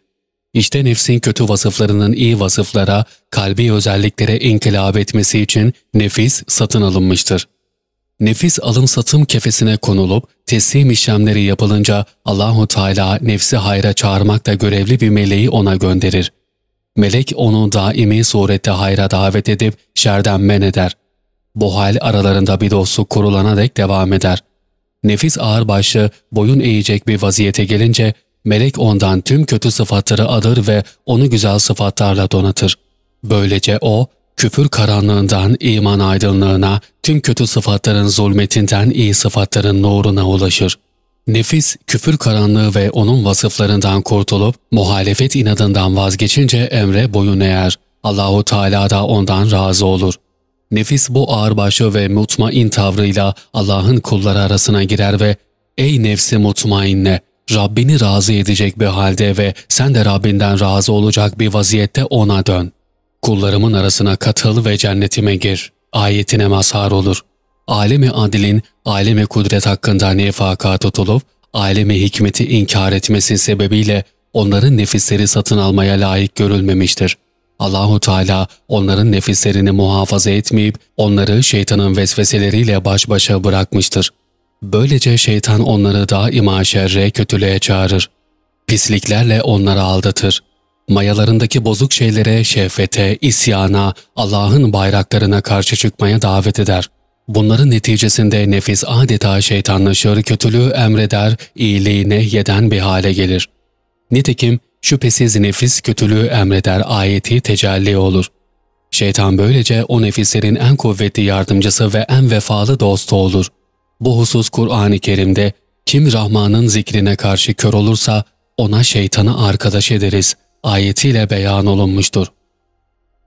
İşte nefsin kötü vasıflarının iyi vasıflara, kalbi özelliklere inkılap etmesi için nefis satın alınmıştır. Nefis alım satım kefesine konulup teslim işlemleri yapılınca Allahu Teala nefsi hayra çağırmakta görevli bir meleği ona gönderir. Melek onu daimi surette hayra davet edip şerden men eder. Bu hal aralarında bir dostluk kurulana dek devam eder. Nefis ağırbaşlı, boyun eğecek bir vaziyete gelince melek ondan tüm kötü sıfatları alır ve onu güzel sıfatlarla donatır. Böylece o, küfür karanlığından iman aydınlığına, tüm kötü sıfatların zulmetinden iyi sıfatların nuruna ulaşır. Nefis, küfür karanlığı ve onun vasıflarından kurtulup, muhalefet inadından vazgeçince emre boyun eğer. Allahu Teala da ondan razı olur. Nefis bu ağırbaşı ve mutmain tavrıyla Allah'ın kulları arasına girer ve ''Ey nefsi mutmainne, Rabbini razı edecek bir halde ve sen de Rabbinden razı olacak bir vaziyette ona dön. Kullarımın arasına katıl ve cennetime gir. Ayetine mazhar olur. Alemi adilin, alemi kudret hakkında nefaka tutulup, alemi hikmeti inkar etmesi sebebiyle onların nefisleri satın almaya layık görülmemiştir. Allahu Teala onların nefislerini muhafaza etmeyip onları şeytanın vesveseleriyle baş başa bırakmıştır. Böylece şeytan onları daima şerre, kötülüğe çağırır. Pisliklerle onları aldatır. Mayalarındaki bozuk şeylere, şehvete, isyana, Allah'ın bayraklarına karşı çıkmaya davet eder. Bunların neticesinde nefis adeta şeytanlaşır, kötülüğü emreder, iyiliği nehyeden bir hale gelir. Nitekim şüphesiz nefis kötülüğü emreder ayeti tecelli olur. Şeytan böylece o nefislerin en kuvvetli yardımcısı ve en vefalı dostu olur.'' Bu husus Kur'an-ı Kerim'de kim Rahman'ın zikrine karşı kör olursa ona şeytanı arkadaş ederiz ayetiyle beyan olunmuştur.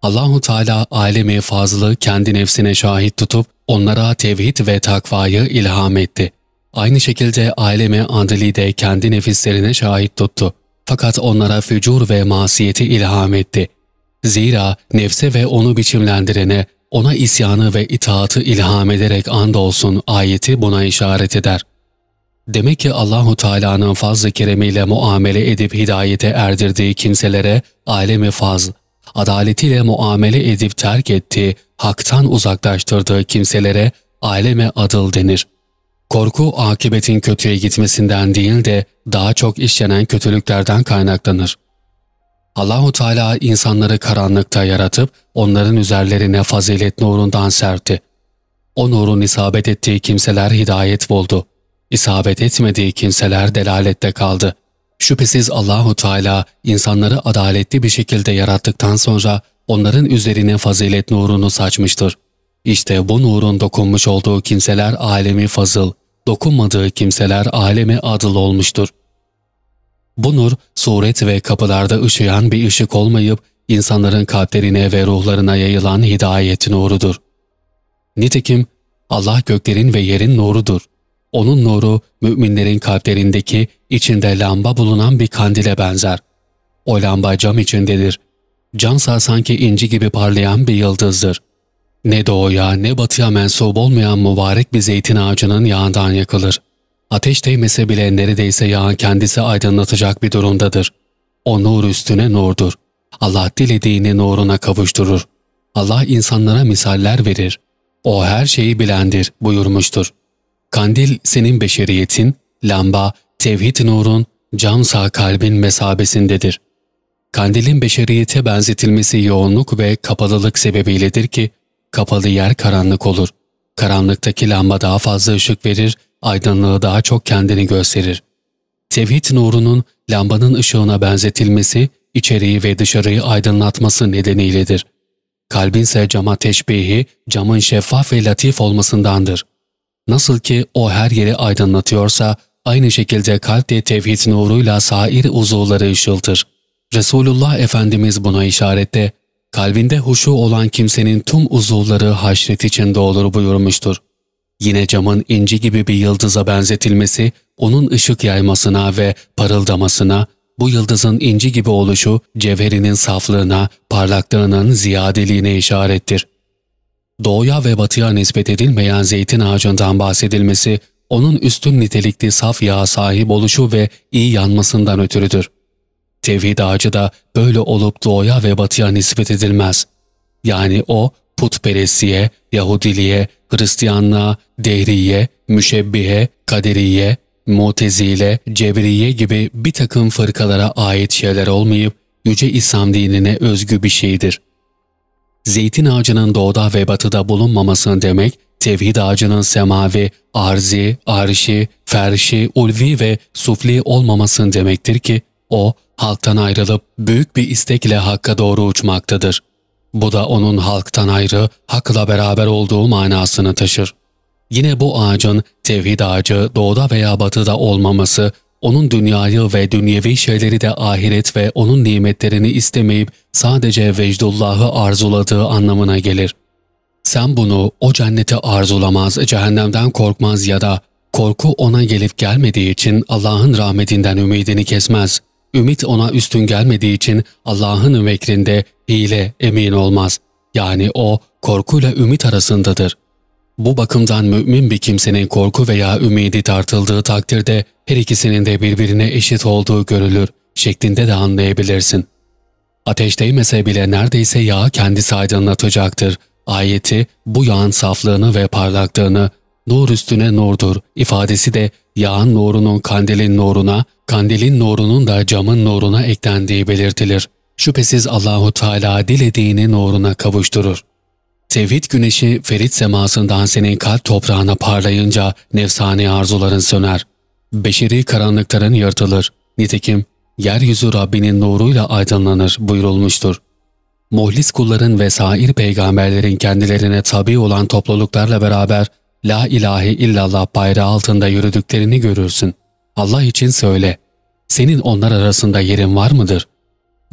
Allahu Teala alemi fazlı kendi nefsine şahit tutup onlara tevhid ve takvayı ilham etti. Aynı şekilde alemi adli de kendi nefislerine şahit tuttu. Fakat onlara fücur ve masiyeti ilham etti. Zira nefse ve onu biçimlendirene ona isyanı ve itaatı ilham ederek andolsun ayeti buna işaret eder. Demek ki Allahu Teala'nın fazl-ı keremiyle muamele edip hidayete erdirdiği kimselere alemi fazl, adaletiyle muamele edip terk ettiği, haktan uzaklaştırdığı kimselere aleme adıl denir. Korku akibetin kötüye gitmesinden değil de daha çok işlenen kötülüklerden kaynaklanır. Allahu Teala insanları karanlıkta yaratıp onların üzerlerine fazilet nurundan serpti. O nurun isabet ettiği kimseler hidayet buldu. İsabet etmediği kimseler delalette kaldı. Şüphesiz Allahu Teala insanları adaletli bir şekilde yarattıktan sonra onların üzerine fazilet nurunu saçmıştır. İşte bu nurun dokunmuş olduğu kimseler alemi fazıl, dokunmadığı kimseler alemi adıl olmuştur.'' Bu nur, suret ve kapılarda ışıyan bir ışık olmayıp, insanların kalplerine ve ruhlarına yayılan hidayet nurudur. Nitekim Allah göklerin ve yerin nurudur. Onun nuru müminlerin kalplerindeki içinde lamba bulunan bir kandile benzer. O lamba cam içindedir. Camsa sanki inci gibi parlayan bir yıldızdır. Ne doğuya ne batıya mensup olmayan mübarek bir zeytin ağacının yağından yakılır. Ateş değmese bile neredeyse yağın kendisi aydınlatacak bir durumdadır. O nur üstüne nurdur. Allah dilediğini nuruna kavuşturur. Allah insanlara misaller verir. O her şeyi bilendir buyurmuştur. Kandil senin beşeriyetin, lamba, tevhid nurun, camsa kalbin mesabesindedir. Kandilin beşeriyete benzetilmesi yoğunluk ve kapalılık sebebiyledir ki, kapalı yer karanlık olur. Karanlıktaki lamba daha fazla ışık verir aydınlığı daha çok kendini gösterir. Tevhid nurunun lambanın ışığına benzetilmesi, içeriği ve dışarıyı aydınlatması nedeniyle,dir. Kalbinse cama teşbihi, camın şeffaf ve latif olmasındandır. Nasıl ki o her yeri aydınlatıyorsa, aynı şekilde kalp de tevhid nuruyla sair uzuvları ışıltır. Resulullah Efendimiz buna işarette, kalbinde huşu olan kimsenin tüm uzuvları haşret içinde olur buyurmuştur. Yine camın inci gibi bir yıldıza benzetilmesi, onun ışık yaymasına ve parıldamasına, bu yıldızın inci gibi oluşu cevherinin saflığına, parlaklığının ziyadeliğine işarettir. doğuya ve batıya nispet edilmeyen zeytin ağacından bahsedilmesi, onun üstün nitelikli saf yağ sahip oluşu ve iyi yanmasından ötürüdür. Tevhid ağacı da böyle olup doğuya ve batıya nispet edilmez. Yani o putperestliğe, Yahudiliğe, Hristiyanlığa, Dehriye, Müşebbihe, Kaderiye, Mutezile, Cebriye gibi bir takım fırkalara ait şeyler olmayıp Yüce İslam dinine özgü bir şeydir. Zeytin ağacının doğuda ve batıda bulunmamasını demek, tevhid ağacının semavi, arzi, arşi, ferşi, ulvi ve sufli olmamasını demektir ki, o, halktan ayrılıp büyük bir istekle Hakk'a doğru uçmaktadır. Bu da onun halktan ayrı, Hak'la beraber olduğu manasını taşır. Yine bu ağacın tevhid ağacı doğuda veya batıda olmaması, onun dünyayı ve dünyevi şeyleri de ahiret ve onun nimetlerini istemeyip sadece vecdullahı arzuladığı anlamına gelir. Sen bunu o cenneti arzulamaz, cehennemden korkmaz ya da korku ona gelip gelmediği için Allah'ın rahmetinden ümidini kesmez. Ümit ona üstün gelmediği için Allah'ın vekrinde hile emin olmaz. Yani o korkuyla ümit arasındadır. Bu bakımdan mümin bir kimsenin korku veya ümidi tartıldığı takdirde her ikisinin de birbirine eşit olduğu görülür şeklinde de anlayabilirsin. Ateş değmese bile neredeyse yağ kendisi aydınlatacaktır. Ayeti bu yağın saflığını ve parlaklığını nur üstüne nurdur ifadesi de yağın nurunun kandilin nuruna, kandilin nurunun da camın nuruna eklendiği belirtilir. Şüphesiz Allahu Teala dilediğini nuruna kavuşturur. Tevhid güneşi ferit semasından senin kalp toprağına parlayınca nefsani arzuların söner. Beşeri karanlıkların yırtılır. Nitekim yeryüzü Rabbinin nuruyla aydınlanır buyurulmuştur. Muhlis kulların ve sair peygamberlerin kendilerine tabi olan topluluklarla beraber La ilahe illallah bayrağı altında yürüdüklerini görürsün. Allah için söyle, senin onlar arasında yerin var mıdır?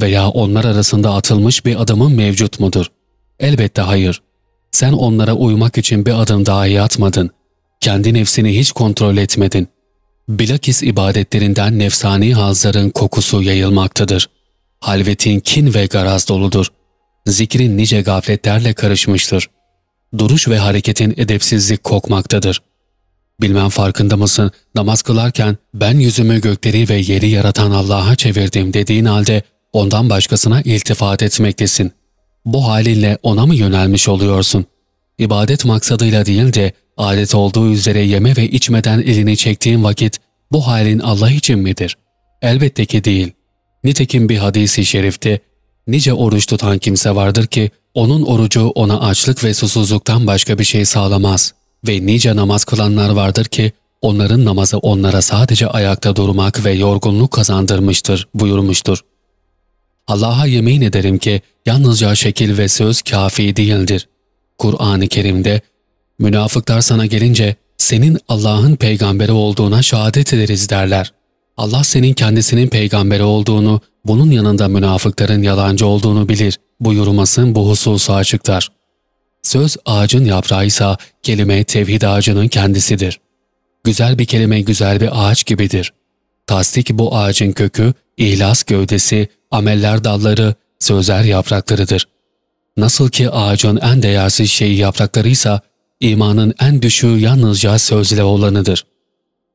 Veya onlar arasında atılmış bir adımın mevcut mudur? Elbette hayır. Sen onlara uymak için bir adım dahi atmadın. Kendi nefsini hiç kontrol etmedin. Bilakis ibadetlerinden nefsani hazların kokusu yayılmaktadır. Halvetin kin ve garaz doludur. Zikrin nice gafletlerle karışmıştır. Duruş ve hareketin edepsizlik kokmaktadır. Bilmem farkında mısın namaz kılarken ben yüzümü gökleri ve yeri yaratan Allah'a çevirdim dediğin halde ondan başkasına iltifat etmektesin. Bu halinle ona mı yönelmiş oluyorsun? İbadet maksadıyla değil de adet olduğu üzere yeme ve içmeden elini çektiğin vakit bu halin Allah için midir? Elbette ki değil. Nitekim bir hadisi şerifte nice oruç tutan kimse vardır ki onun orucu ona açlık ve susuzluktan başka bir şey sağlamaz ve nice namaz kılanlar vardır ki onların namazı onlara sadece ayakta durmak ve yorgunluk kazandırmıştır buyurmuştur. Allah'a yemin ederim ki yalnızca şekil ve söz kafi değildir. Kur'an-ı Kerim'de münafıklar sana gelince senin Allah'ın peygamberi olduğuna şehadet ederiz derler. Allah senin kendisinin peygamberi olduğunu, bunun yanında münafıkların yalancı olduğunu bilir buyurmasın bu hususu açıklar. Söz ağacın yaprağı kelime tevhid ağacının kendisidir. Güzel bir kelime güzel bir ağaç gibidir. Tasdik bu ağacın kökü, ihlas gövdesi, ameller dalları, sözler yapraklarıdır. Nasıl ki ağacın en değersiz şeyi yapraklarıysa, imanın en düşüğü yalnızca sözle olanıdır.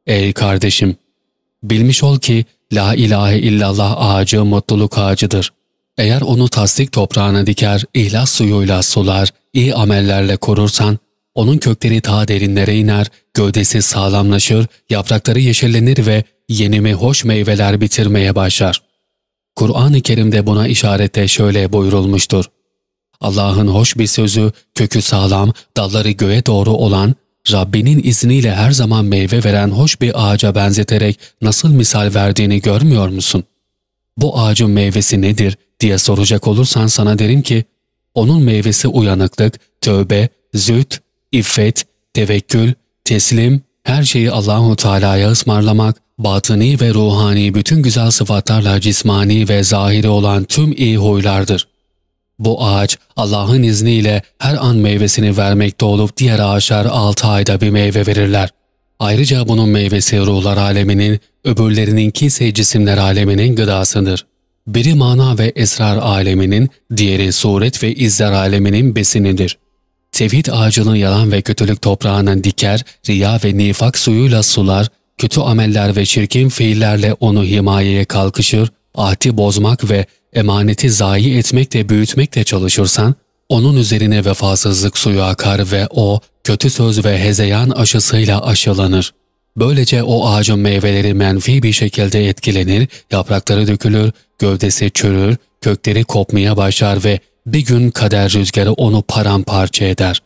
Ey kardeşim! Bilmiş ol ki La ilahe illallah ağacı mutluluk ağacıdır. Eğer onu tasdik toprağına diker, ihlas suyuyla sular, iyi amellerle korursan, onun kökleri ta derinlere iner, gövdesi sağlamlaşır, yaprakları yeşillenir ve yeni mi hoş meyveler bitirmeye başlar. Kur'an-ı Kerim'de buna işarette şöyle buyurulmuştur. Allah'ın hoş bir sözü, kökü sağlam, dalları göğe doğru olan, Rabbinin izniyle her zaman meyve veren hoş bir ağaca benzeterek nasıl misal verdiğini görmüyor musun? Bu ağacın meyvesi nedir diye soracak olursan sana derim ki, onun meyvesi uyanıklık, tövbe, züht, iffet, tevekkül, teslim, her şeyi Allahu Teala'ya ısmarlamak, batıni ve ruhani bütün güzel sıfatlarla cismani ve zahiri olan tüm iyi huylardır. Bu ağaç Allah'ın izniyle her an meyvesini vermekte olup diğer ağaçlar altı ayda bir meyve verirler. Ayrıca bunun meyvesi ruhlar aleminin, öbürlerininki ise cisimler aleminin gıdasıdır. Biri mana ve esrar aleminin, diğeri suret ve izler aleminin besinidir. tevhid ağacını yalan ve kötülük toprağına diker, riya ve nifak suyuyla sular, kötü ameller ve çirkin fiillerle onu himayeye kalkışır, ahdi bozmak ve emaneti zayi etmekle büyütmekle çalışırsan, onun üzerine vefasızlık suyu akar ve o kötü söz ve hezeyan aşısıyla aşılanır. Böylece o ağacın meyveleri menfi bir şekilde etkilenir, yaprakları dökülür, gövdesi çürür, kökleri kopmaya başlar ve bir gün kader rüzgarı onu paramparça eder.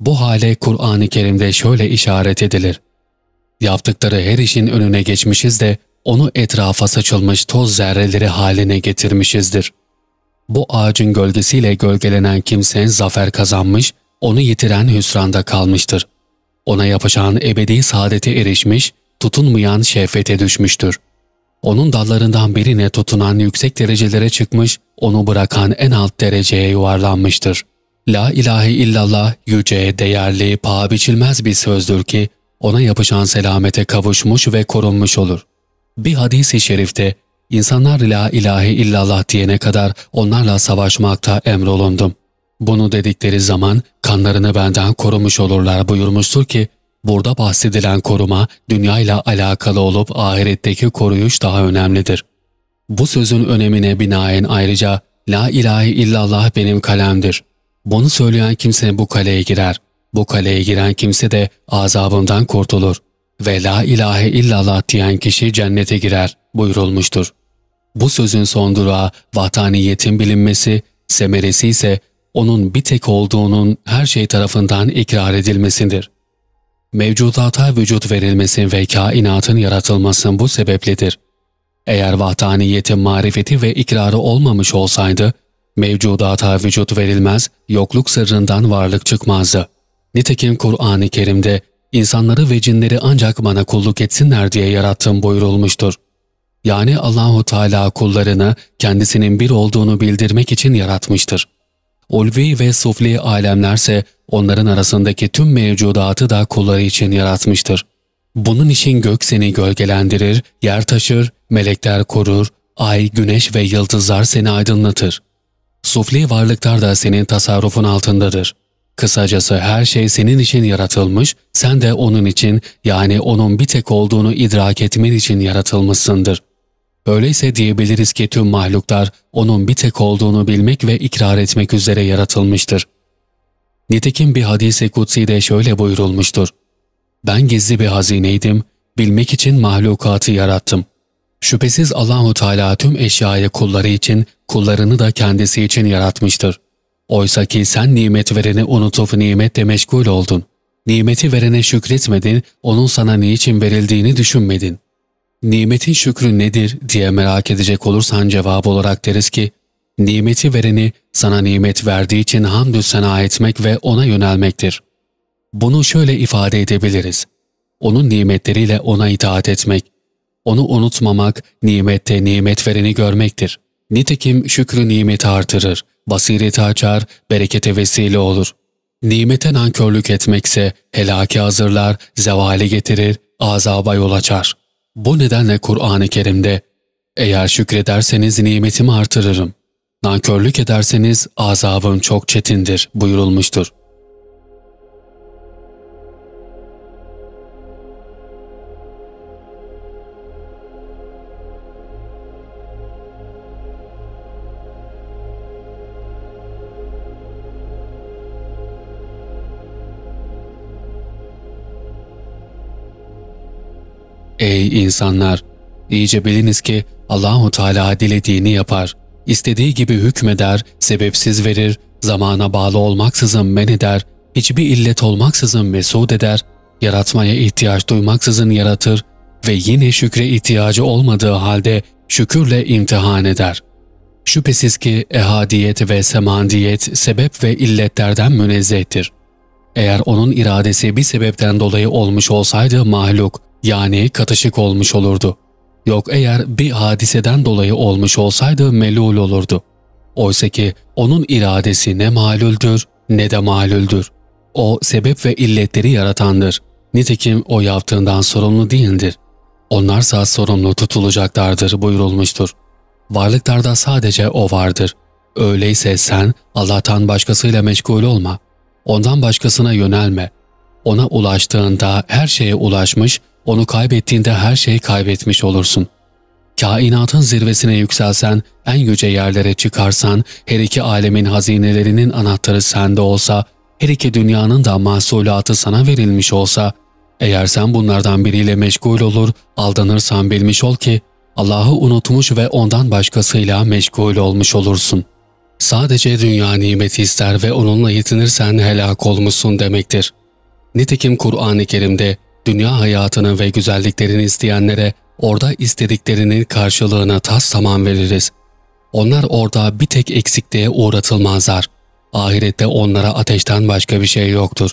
Bu hale Kur'an-ı Kerim'de şöyle işaret edilir. Yaptıkları her işin önüne geçmişiz de onu etrafa saçılmış toz zerreleri haline getirmişizdir. Bu ağacın gölgesiyle gölgelenen kimse zafer kazanmış, onu yitiren hüsranda kalmıştır. Ona yapışan ebedi saadete erişmiş, tutunmayan şehvete düşmüştür. Onun dallarından birine tutunan yüksek derecelere çıkmış, onu bırakan en alt dereceye yuvarlanmıştır. La ilahe illallah yüce, değerli, paha biçilmez bir sözdür ki, ona yapışan selamete kavuşmuş ve korunmuş olur. Bir hadis-i şerifte, insanlar la ilahe illallah diyene kadar onlarla savaşmakta emrolundum. Bunu dedikleri zaman kanlarını benden korumuş olurlar buyurmuştur ki, burada bahsedilen koruma dünyayla alakalı olup ahiretteki koruyuş daha önemlidir. Bu sözün önemine binaen ayrıca La ilahe illallah benim kalemdir. Bunu söyleyen kimse bu kaleye girer. Bu kaleye giren kimse de azabından kurtulur. Ve la ilahe illallah diyen kişi cennete girer buyurulmuştur. Bu sözün son durağı vataniyetin bilinmesi, semeresi ise onun bir tek olduğunun her şey tarafından ikrar edilmesidir. Mevcudata vücut verilmesi ve kainatın yaratılması bu sebepledir. Eğer vahdaniyetin marifeti ve ikrarı olmamış olsaydı, mevcudata vücut verilmez, yokluk sırrından varlık çıkmazdı. Nitekim Kur'an-ı Kerim'de insanları ve cinleri ancak bana kulluk etsinler diye yarattım buyurulmuştur. Yani Allahu Teala kullarını kendisinin bir olduğunu bildirmek için yaratmıştır. Ulvi ve sufli alemlerse onların arasındaki tüm mevcudatı da kulları için yaratmıştır. Bunun için gök seni gölgelendirir, yer taşır, melekler korur, ay, güneş ve yıldızlar seni aydınlatır. Sufli varlıklar da senin tasarrufun altındadır. Kısacası her şey senin için yaratılmış, sen de onun için yani onun bir tek olduğunu idrak etmen için yaratılmışsındır. Öyleyse diyebiliriz ki tüm mahluklar onun bir tek olduğunu bilmek ve ikrar etmek üzere yaratılmıştır. Nitekim bir hadis-i kutsi de şöyle buyurulmuştur. Ben gizli bir hazineydim, bilmek için mahlukatı yarattım. Şüphesiz Allahu Teala tüm eşyayı kulları için, kullarını da kendisi için yaratmıştır. Oysa ki sen nimet vereni unutup nimetle meşgul oldun. Nimeti verene şükretmedin, onun sana niçin verildiğini düşünmedin. Nimetin şükrü nedir diye merak edecek olursan cevap olarak deriz ki, nimeti vereni sana nimet verdiği için hamdü sena etmek ve ona yönelmektir. Bunu şöyle ifade edebiliriz. Onun nimetleriyle ona itaat etmek, onu unutmamak, nimette nimet vereni görmektir. Nitekim şükrü nimeti artırır, basireti açar, berekete vesile olur. Nimete nankörlük etmekse helaki hazırlar, zevali getirir, azaba yol açar. Bu nedenle Kur'an-ı Kerim'de eğer şükrederseniz nimetimi artırırım. Nankörlük ederseniz azabım çok çetindir buyurulmuştur. Ey insanlar! İyice biliniz ki Allahu Teala dilediğini yapar. İstediği gibi hükmeder, sebepsiz verir, zamana bağlı olmaksızın men eder, hiçbir illet olmaksızın mesud eder, yaratmaya ihtiyaç duymaksızın yaratır ve yine şükre ihtiyacı olmadığı halde şükürle imtihan eder. Şüphesiz ki ehadiyet ve semandiyet sebep ve illetlerden münezzehtir. Eğer onun iradesi bir sebepten dolayı olmuş olsaydı mahluk, yani katışık olmuş olurdu. Yok eğer bir hadiseden dolayı olmuş olsaydı melul olurdu. Oysa ki onun iradesi ne malüldür ne de malüldür. O sebep ve illetleri yaratandır. Nitekim o yaptığından sorumlu değildir. Onlarsa sorumlu tutulacaklardır buyurulmuştur. Varlıklarda sadece o vardır. Öyleyse sen Allah'tan başkasıyla meşgul olma. Ondan başkasına yönelme. Ona ulaştığında her şeye ulaşmış, onu kaybettiğinde her şeyi kaybetmiş olursun. Kainatın zirvesine yükselsen, en yüce yerlere çıkarsan, her iki alemin hazinelerinin anahtarı sende olsa, her iki dünyanın da mahsulatı sana verilmiş olsa, eğer sen bunlardan biriyle meşgul olur, aldanırsan bilmiş ol ki, Allah'ı unutmuş ve ondan başkasıyla meşgul olmuş olursun. Sadece dünya nimeti ister ve onunla yetinirsen helak olmuşsun demektir. Nitekim Kur'an-ı Kerim'de dünya hayatını ve güzelliklerini isteyenlere orada istediklerinin karşılığına tas zaman veririz. Onlar orada bir tek eksikliğe uğratılmazlar. Ahirette onlara ateşten başka bir şey yoktur.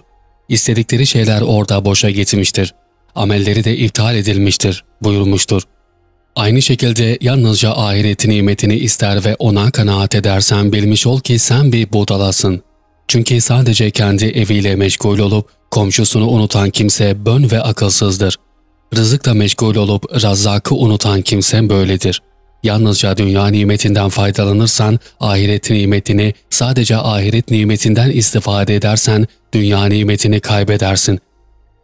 İstedikleri şeyler orada boşa gitmiştir. Amelleri de iptal edilmiştir buyurmuştur. Aynı şekilde yalnızca ahiret nimetini ister ve ona kanaat edersen bilmiş ol ki sen bir budalasın. Çünkü sadece kendi eviyle meşgul olup komşusunu unutan kimse bön ve akılsızdır. Rızıkla meşgul olup Razzak'ı unutan kimse böyledir. Yalnızca dünya nimetinden faydalanırsan ahiret nimetini sadece ahiret nimetinden istifade edersen dünya nimetini kaybedersin.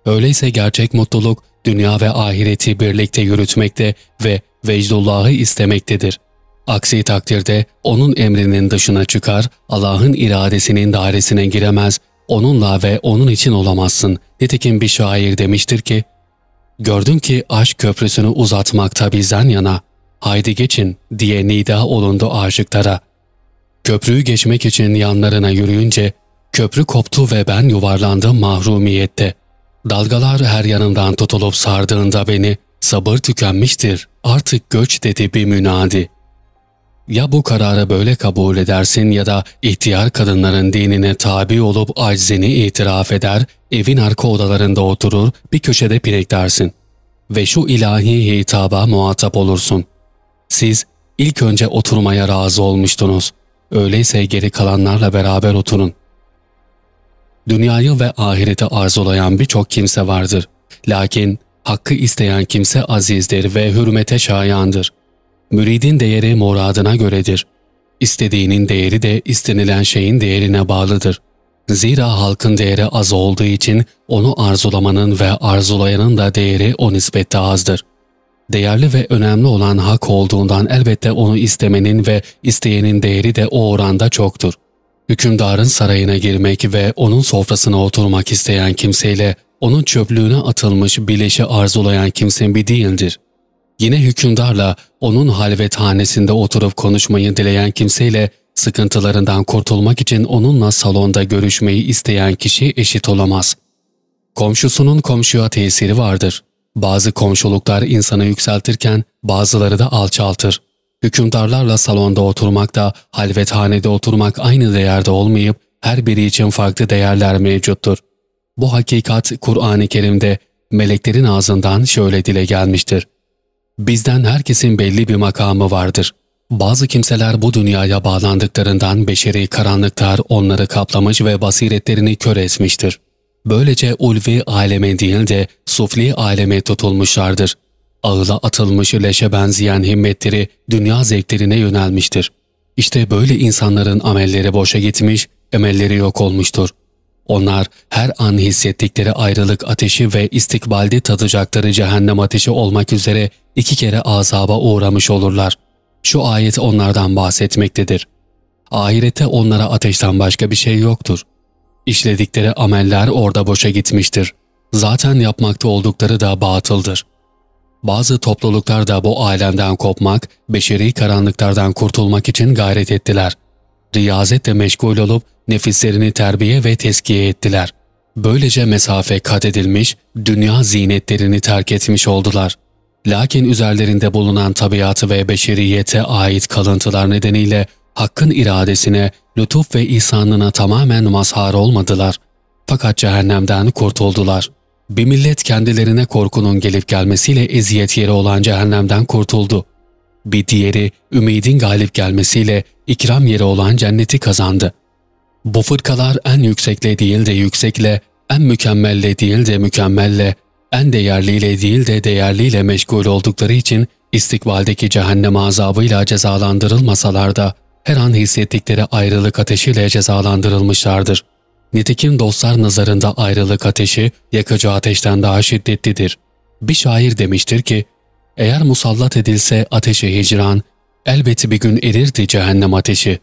Öyleyse gerçek mutluluk dünya ve ahireti birlikte yürütmekte ve vecdullahı istemektedir. Aksi takdirde onun emrinin dışına çıkar, Allah'ın iradesinin dairesine giremez, onunla ve onun için olamazsın. Nitekim bir şair demiştir ki, Gördüm ki aşk köprüsünü uzatmakta bizden yana, haydi geçin diye nida olundu aşıklara. Köprüyü geçmek için yanlarına yürüyünce, köprü koptu ve ben yuvarlandım mahrumiyette. Dalgalar her yanımdan tutulup sardığında beni, sabır tükenmiştir, artık göç dedi bir münadi. Ya bu kararı böyle kabul edersin ya da ihtiyar kadınların dinine tabi olup aczini itiraf eder, evin arka odalarında oturur, bir köşede pineklersin. Ve şu ilahi hitaba muhatap olursun. Siz ilk önce oturmaya razı olmuştunuz. Öyleyse geri kalanlarla beraber oturun. Dünyayı ve ahireti arzulayan birçok kimse vardır. Lakin hakkı isteyen kimse azizdir ve hürmete şayandır. Müridin değeri muradına göredir. İstediğinin değeri de istenilen şeyin değerine bağlıdır. Zira halkın değeri az olduğu için onu arzulamanın ve arzulayanın da değeri o nispette azdır. Değerli ve önemli olan hak olduğundan elbette onu istemenin ve isteyenin değeri de o oranda çoktur. Hükümdarın sarayına girmek ve onun sofrasına oturmak isteyen kimseyle onun çöplüğüne atılmış bileşi arzulayan kimse bir değildir. Yine hükümdarla onun halvethanesinde oturup konuşmayı dileyen kimseyle sıkıntılarından kurtulmak için onunla salonda görüşmeyi isteyen kişi eşit olamaz. Komşusunun komşuya tesiri vardır. Bazı komşuluklar insanı yükseltirken bazıları da alçaltır. Hükümdarlarla salonda oturmak da halvethanede oturmak aynı değerde olmayıp her biri için farklı değerler mevcuttur. Bu hakikat Kur'an-ı Kerim'de meleklerin ağzından şöyle dile gelmiştir. Bizden herkesin belli bir makamı vardır. Bazı kimseler bu dünyaya bağlandıklarından beşeri karanlıklar onları kaplamış ve basiretlerini kör etmiştir. Böylece ulvi aleme değil de sufli aleme tutulmuşlardır. Ağıla atılmış leşe benzeyen himmetleri dünya zevklerine yönelmiştir. İşte böyle insanların amelleri boşa gitmiş, emelleri yok olmuştur. Onlar her an hissettikleri ayrılık ateşi ve istikbalde tadacakları cehennem ateşi olmak üzere iki kere azaba uğramış olurlar. Şu ayet onlardan bahsetmektedir. Ahirette onlara ateşten başka bir şey yoktur. İşledikleri ameller orada boşa gitmiştir. Zaten yapmakta oldukları da batıldır. Bazı topluluklar da bu alemden kopmak, beşeri karanlıklardan kurtulmak için gayret ettiler. Riyazetle meşgul olup nefislerini terbiye ve teskiye ettiler. Böylece mesafe kat edilmiş, dünya zinetlerini terk etmiş oldular. Lakin üzerlerinde bulunan tabiatı ve beşeriyete ait kalıntılar nedeniyle Hakk'ın iradesine, lütuf ve ihsanına tamamen mazhar olmadılar. Fakat cehennemden kurtuldular. Bir millet kendilerine korkunun gelip gelmesiyle eziyet yeri olan cehennemden kurtuldu. Bir diğeri ümidin galip gelmesiyle ikram yeri olan cenneti kazandı. Bu fırkalar en yüksekle değil de yüksekle, en mükemmelle değil de mükemmelle, en değerliyle değil de değerliyle meşgul oldukları için istikbaldeki cehennem azabıyla cezalandırılmasalar da her an hissettikleri ayrılık ateşiyle cezalandırılmışlardır. Nitekim dostlar nazarında ayrılık ateşi yakıcı ateşten daha şiddetlidir. Bir şair demiştir ki, eğer musallat edilse ateşe hicran, elbette bir gün erirdi cehennem ateşi.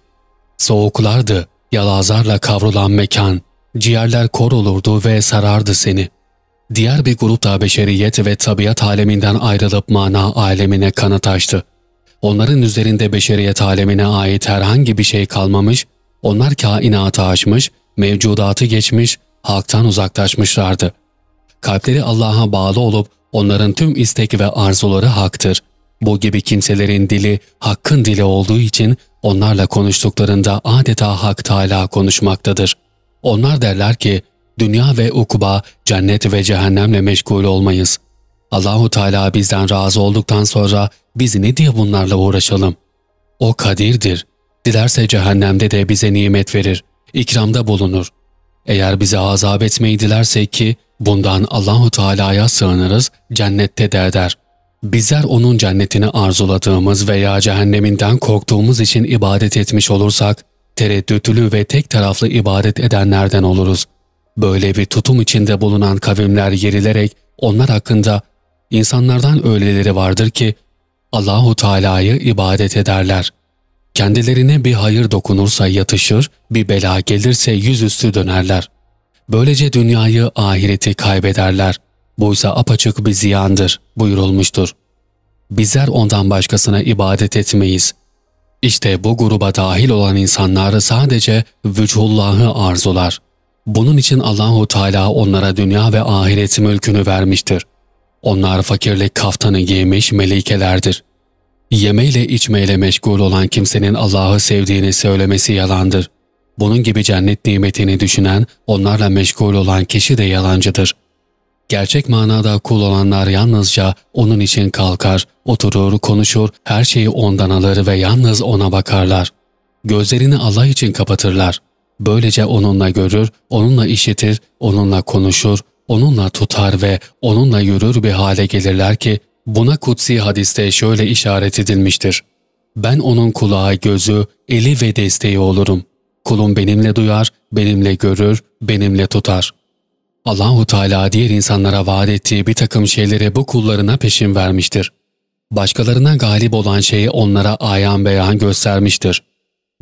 Soğuklardı, yalazarla kavrulan mekan, ciğerler kor olurdu ve sarardı seni. Diğer bir grup da beşeriyet ve tabiat aleminden ayrılıp mana alemine kanat açtı. Onların üzerinde beşeriyet alemine ait herhangi bir şey kalmamış, onlar kainatı aşmış, mevcudatı geçmiş, halktan uzaklaşmışlardı. Kalpleri Allah'a bağlı olup onların tüm istek ve arzuları haktır. Bu gibi kimselerin dili hakkın dili olduğu için onlarla konuştuklarında adeta Hak Teala konuşmaktadır. Onlar derler ki, dünya ve ukuba, cennet ve cehennemle meşgul olmayız. Allahu Teala bizden razı olduktan sonra biz ne diye bunlarla uğraşalım? O kadirdir. Dilerse cehennemde de bize nimet verir, ikramda bulunur. Eğer bize azap etmeyi dilerse ki bundan Allahu Teala'ya sığınırız, cennette de eder. Bizler onun cennetini arzuladığımız veya cehenneminden korktuğumuz için ibadet etmiş olursak, tereddütlü ve tek taraflı ibadet edenlerden oluruz. Böyle bir tutum içinde bulunan kavimler yerilerek onlar hakkında insanlardan öyleleri vardır ki Allahu Teala'yı ibadet ederler. Kendilerine bir hayır dokunursa yatışır, bir bela gelirse yüzüstü dönerler. Böylece dünyayı, ahireti kaybederler. Buysa apaçık bir ziyandır buyurulmuştur. Bizler ondan başkasına ibadet etmeyiz. İşte bu gruba dahil olan insanlar sadece vücullahı arzular. Bunun için Allahu Teala onlara dünya ve ahiret mülkünü vermiştir. Onlar fakirlik kaftanı giymiş melikelerdir. Yemeyle içmeyle meşgul olan kimsenin Allah'ı sevdiğini söylemesi yalandır. Bunun gibi cennet nimetini düşünen, onlarla meşgul olan kişi de yalancıdır. Gerçek manada kul olanlar yalnızca onun için kalkar, oturur, konuşur, her şeyi ondan alır ve yalnız ona bakarlar. Gözlerini Allah için kapatırlar. Böylece onunla görür, onunla işitir, onunla konuşur, onunla tutar ve onunla yürür bir hale gelirler ki buna kutsi hadiste şöyle işaret edilmiştir. Ben onun kulağı, gözü, eli ve desteği olurum. Kulum benimle duyar, benimle görür, benimle tutar. Allahu Teala diğer insanlara vaat ettiği bir takım şeyleri bu kullarına peşin vermiştir. Başkalarına galip olan şeyi onlara ayan beyan göstermiştir.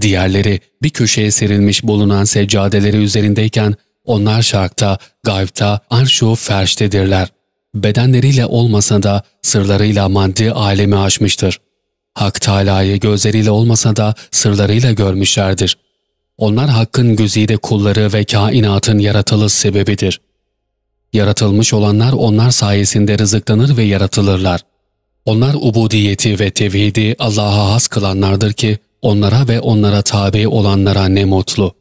Diğerleri bir köşeye serilmiş bulunan seccadeleri üzerindeyken onlar şarkta, gaypta, arşu ferştedirler. Bedenleriyle olmasa da sırlarıyla maddi alemi aşmıştır. Hak Teala'yı gözleriyle olmasa da sırlarıyla görmüşlerdir. Onlar Hakk'ın güzide kulları ve kainatın yaratılış sebebidir. Yaratılmış olanlar onlar sayesinde rızıklanır ve yaratılırlar. Onlar ubudiyeti ve tevhidi Allah'a has kılanlardır ki onlara ve onlara tabi olanlara ne mutlu.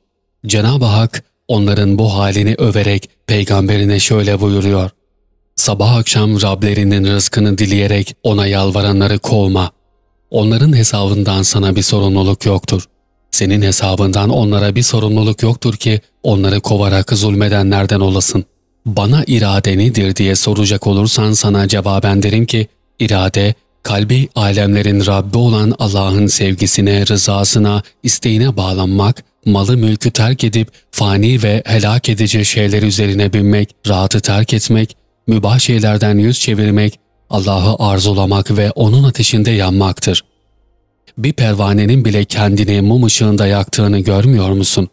Cenab-ı Hak onların bu halini överek peygamberine şöyle buyuruyor. Sabah akşam Rablerinin rızkını dileyerek ona yalvaranları kovma. Onların hesabından sana bir sorumluluk yoktur. Senin hesabından onlara bir sorumluluk yoktur ki onları kovarak zulmedenlerden olasın. Bana irade nedir diye soracak olursan sana cevaben derim ki, irade, kalbi alemlerin Rabbi olan Allah'ın sevgisine, rızasına, isteğine bağlanmak, malı mülkü terk edip fani ve helak edici şeyler üzerine binmek, rahatı terk etmek, mübah şeylerden yüz çevirmek, Allah'ı arzulamak ve onun ateşinde yanmaktır. Bir pervanenin bile kendini mum ışığında yaktığını görmüyor musun?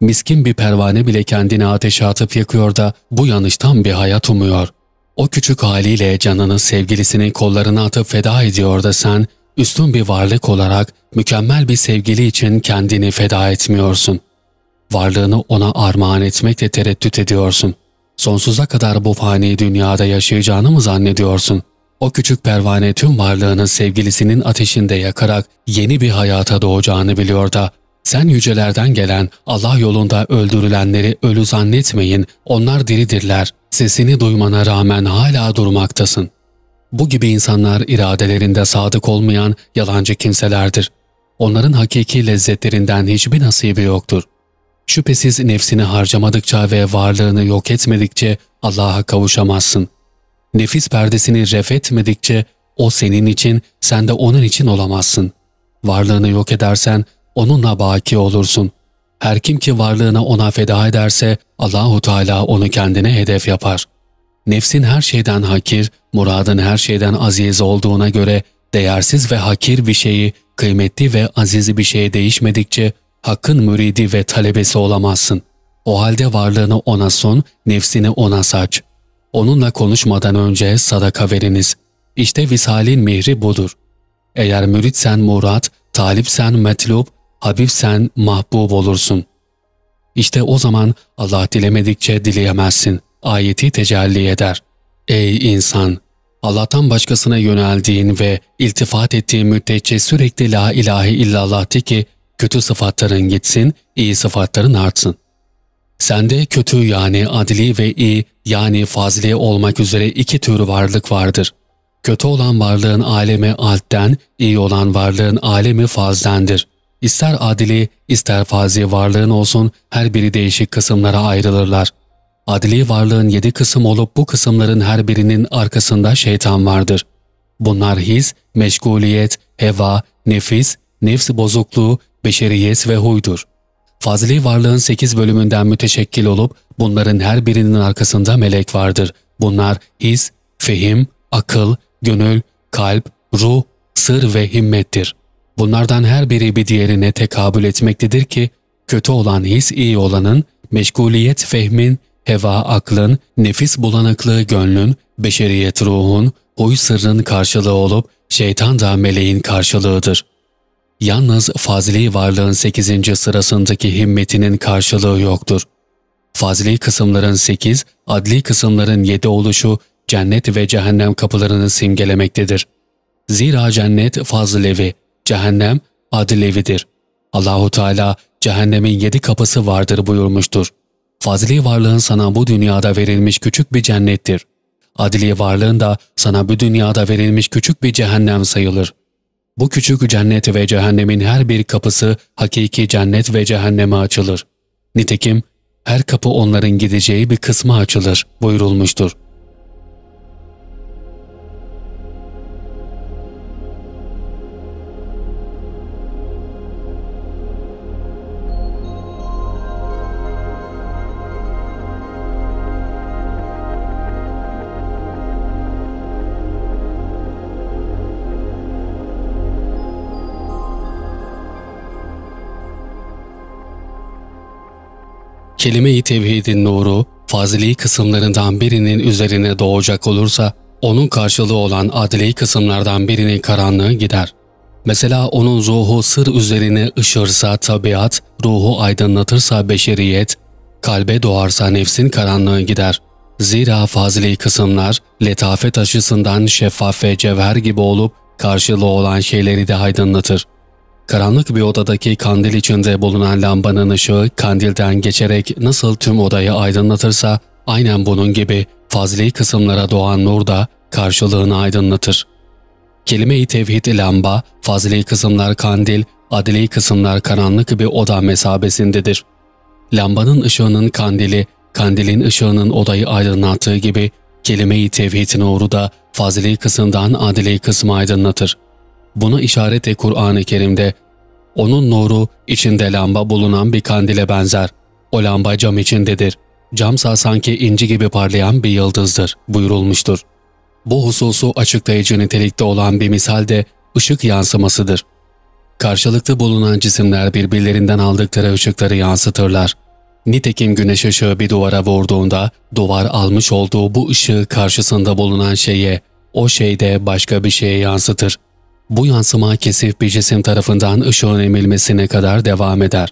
Miskin bir pervane bile kendini ateşe atıp yakıyor da bu yanıştan bir hayat umuyor. O küçük haliyle canını sevgilisinin kollarına atıp feda ediyor da sen, üstün bir varlık olarak mükemmel bir sevgili için kendini feda etmiyorsun. Varlığını ona armağan etmekle tereddüt ediyorsun. Sonsuza kadar bu fani dünyada yaşayacağını mı zannediyorsun? O küçük pervane tüm varlığını sevgilisinin ateşinde yakarak yeni bir hayata doğacağını biliyor da sen yücelerden gelen Allah yolunda öldürülenleri ölü zannetmeyin, onlar diridirler. Sesini duymana rağmen hala durmaktasın. Bu gibi insanlar iradelerinde sadık olmayan yalancı kimselerdir. Onların hakiki lezzetlerinden hiçbir nasibi yoktur. Şüphesiz nefsini harcamadıkça ve varlığını yok etmedikçe Allah'a kavuşamazsın. Nefis perdesini ref etmedikçe o senin için, sen de onun için olamazsın. Varlığını yok edersen onunla baki olursun. Her kim ki varlığını ona feda ederse Allahu Teala onu kendine hedef yapar. Nefsin her şeyden hakir, muradın her şeyden aziz olduğuna göre değersiz ve hakir bir şeyi kıymetli ve aziz bir şeye değişmedikçe hakkın müridi ve talebesi olamazsın. O halde varlığını ona sun, nefsini ona saç. Onunla konuşmadan önce sadaka veriniz. İşte visalin mihri budur. Eğer müritsen murat, talipsen metlub, habibsen mahbub olursun. İşte o zaman Allah dilemedikçe dileyemezsin. Ayeti tecelli eder. Ey insan! Allah'tan başkasına yöneldiğin ve iltifat ettiğin müddetçe sürekli la ilahe illallah de ki kötü sıfatların gitsin, iyi sıfatların artsın. Sende kötü yani adli ve iyi yani fazli olmak üzere iki tür varlık vardır. Kötü olan varlığın alemi altten, iyi olan varlığın alemi fazdendir. İster adili, ister fazi varlığın olsun her biri değişik kısımlara ayrılırlar. Adli varlığın yedi kısım olup bu kısımların her birinin arkasında şeytan vardır. Bunlar his, meşguliyet, heva, nefis, nefs bozukluğu, beşeriyet ve huydur. Fazli varlığın sekiz bölümünden müteşekkil olup bunların her birinin arkasında melek vardır. Bunlar his, fehim, akıl, gönül, kalp, ruh, sır ve himmettir. Bunlardan her biri bir diğerine tekabül etmektedir ki, kötü olan his iyi olanın, meşguliyet fehmin, heva aklın, nefis bulanıklığı gönlün, beşeriyet ruhun, huy sırrın karşılığı olup, şeytan da meleğin karşılığıdır. Yalnız fazli varlığın sekizinci sırasındaki himmetinin karşılığı yoktur. Fazli kısımların sekiz, adli kısımların yedi oluşu cennet ve cehennem kapılarını simgelemektedir. Zira cennet fazlevi, cehennem adilevidir. Allahu Teala cehennemin yedi kapısı vardır buyurmuştur. Fazli varlığın sana bu dünyada verilmiş küçük bir cennettir. Adili varlığın da sana bu dünyada verilmiş küçük bir cehennem sayılır. Bu küçük cennet ve cehennemin her bir kapısı hakiki cennet ve cehenneme açılır. Nitekim her kapı onların gideceği bir kısmı açılır buyurulmuştur. Kelime-i tevhidin nuru, fazili kısımlarından birinin üzerine doğacak olursa, onun karşılığı olan adli kısımlardan birinin karanlığı gider. Mesela onun ruhu sır üzerine ışırsa tabiat, ruhu aydınlatırsa beşeriyet, kalbe doğarsa nefsin karanlığı gider. Zira fazili kısımlar, letafet açısından şeffaf ve cevher gibi olup, karşılığı olan şeyleri de aydınlatır. Karanlık bir odadaki kandil içinde bulunan lambanın ışığı kandilden geçerek nasıl tüm odayı aydınlatırsa aynen bunun gibi fazli kısımlara doğan nur da karşılığını aydınlatır. Kelime-i tevhid lamba, fazli kısımlar kandil, adli kısımlar karanlık bir oda mesabesindedir. Lambanın ışığının kandili, kandilin ışığının odayı aydınlattığı gibi kelime-i tevhid nuru da fazli kısımdan adli kısmı aydınlatır. Buna işarete Kur'an-ı Kerim'de onun nuru içinde lamba bulunan bir kandile benzer. O lamba cam içindedir. Camsa sanki inci gibi parlayan bir yıldızdır buyurulmuştur. Bu hususu açıklayıcı nitelikte olan bir misal de ışık yansımasıdır. Karşılıklı bulunan cisimler birbirlerinden aldıkları ışıkları yansıtırlar. Nitekim güneş ışığı bir duvara vurduğunda duvar almış olduğu bu ışığı karşısında bulunan şeye, o şeyde başka bir şeye yansıtır. Bu yansıma kesif bir cisim tarafından ışığın emilmesine kadar devam eder.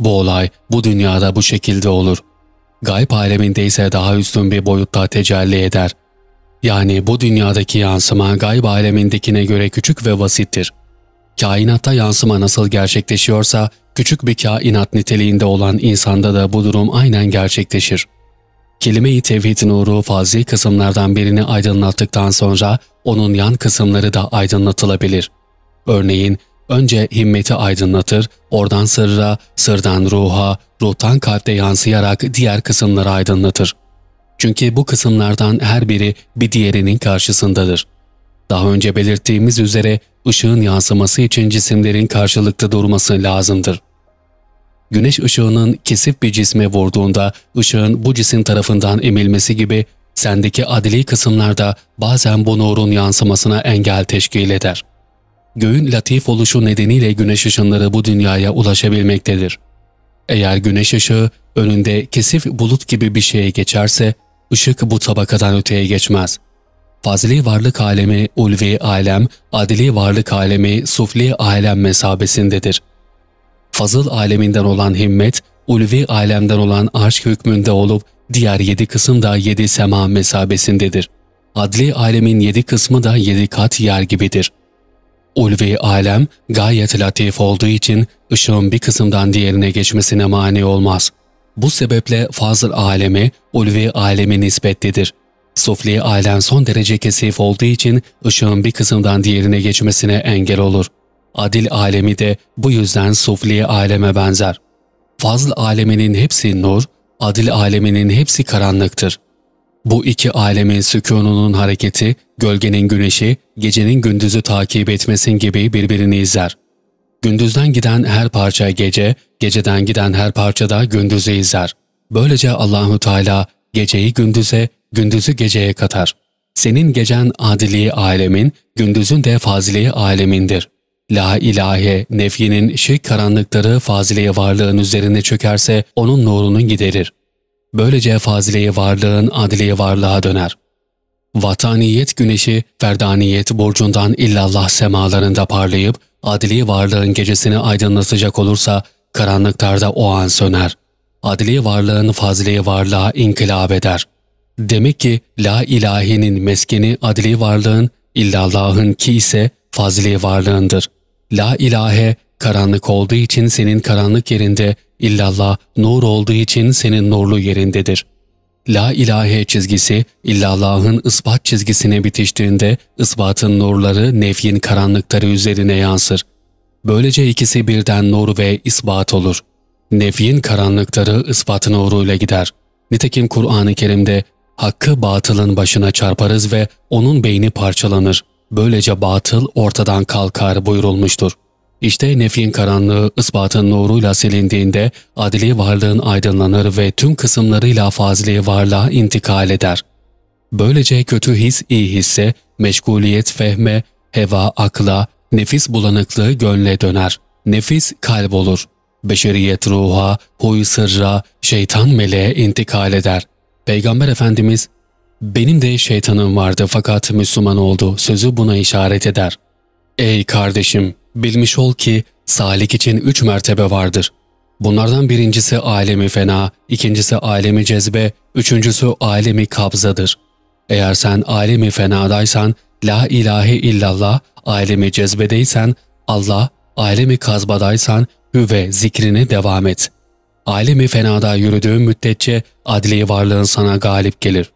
Bu olay bu dünyada bu şekilde olur. Gayb aleminde ise daha üstün bir boyutta tecelli eder. Yani bu dünyadaki yansıma gayb alemindekine göre küçük ve basittir. Kainatta yansıma nasıl gerçekleşiyorsa, küçük bir kainat niteliğinde olan insanda da bu durum aynen gerçekleşir. Kelime-i tevhid nuru fazli kısımlardan birini aydınlattıktan sonra onun yan kısımları da aydınlatılabilir. Örneğin önce himmeti aydınlatır, oradan sırra, sırdan ruha, ruhtan kalpte yansıyarak diğer kısımları aydınlatır. Çünkü bu kısımlardan her biri bir diğerinin karşısındadır. Daha önce belirttiğimiz üzere ışığın yansıması için cisimlerin karşılıklı durması lazımdır. Güneş ışığının kesif bir cisme vurduğunda ışığın bu cisim tarafından emilmesi gibi sendeki adili kısımlarda bazen bu nurun yansımasına engel teşkil eder. Göğün latif oluşu nedeniyle güneş ışınları bu dünyaya ulaşabilmektedir. Eğer güneş ışığı önünde kesif bulut gibi bir şeye geçerse, ışık bu tabakadan öteye geçmez. Fazli varlık alemi ulvi alem, adili varlık alemi sufli alem mesabesindedir. Fazıl aleminden olan himmet, ulvi alemden olan aşk hükmünde olup diğer yedi kısım da yedi sema mesabesindedir. Adli alemin yedi kısmı da yedi kat yer gibidir. Ulvi alem gayet latif olduğu için ışığın bir kısımdan diğerine geçmesine mani olmaz. Bu sebeple fazıl alemi ulvi alemi nispetlidir. Sufli alem son derece kesif olduğu için ışığın bir kısımdan diğerine geçmesine engel olur. Adil alemi de bu yüzden sufli aleme benzer. Fazl aleminin hepsi nur, adil aleminin hepsi karanlıktır. Bu iki alemin sükununun hareketi, gölgenin güneşi, gecenin gündüzü takip etmesin gibi birbirini izler. Gündüzden giden her parça gece, geceden giden her parça da gündüzü izler. Böylece Allahu Teala geceyi gündüze, gündüzü geceye katar. Senin gecen adili alemin, gündüzün de fazili alemindir. La ilahe nefyinin şirk karanlıkları faziliye varlığın üzerine çökerse onun nurunu giderir. Böylece faziliye varlığın adiliye varlığa döner. Vataniyet güneşi ferdaniyet burcundan illallah semalarında parlayıp adili varlığın gecesini aydınlatacak olursa karanlıklarda o an söner. Adili varlığın faziliye varlığa inkılap eder. Demek ki la ilahenin meskeni adili varlığın illallahın ki ise fazili varlığındır. La ilahe karanlık olduğu için senin karanlık yerinde, illallah nur olduğu için senin nurlu yerindedir. La ilahe çizgisi illallah'ın ispat çizgisine bitiştiğinde ispatın nurları nefyin karanlıkları üzerine yansır. Böylece ikisi birden nur ve ispat olur. Nefyin karanlıkları ispat nuruyla gider. Nitekim Kur'an-ı Kerim'de hakkı batılın başına çarparız ve onun beyni parçalanır. Böylece batıl ortadan kalkar buyurulmuştur. İşte nefin karanlığı ispatın nuruyla silindiğinde adili varlığın aydınlanır ve tüm kısımlarıyla fazli varlığa intikal eder. Böylece kötü his iyi hisse, meşguliyet fehme, heva akla, nefis bulanıklığı gönle döner. Nefis kalp olur. Beşeriyet ruha, huy sırra, şeytan meleğe intikal eder. Peygamber Efendimiz benim de şeytanım vardı fakat Müslüman oldu sözü buna işaret eder. Ey kardeşim bilmiş ol ki salik için üç mertebe vardır. Bunlardan birincisi alemi fena, ikincisi alemi cezbe, üçüncüsü alemi kabzadır. Eğer sen alemi fenadaysan, la ilahe illallah, alemi cezbedeysen, Allah, alemi kazbadaysan, hüve zikrini devam et. Alemi fenada yürüdüğün müddetçe adli varlığın sana galip gelir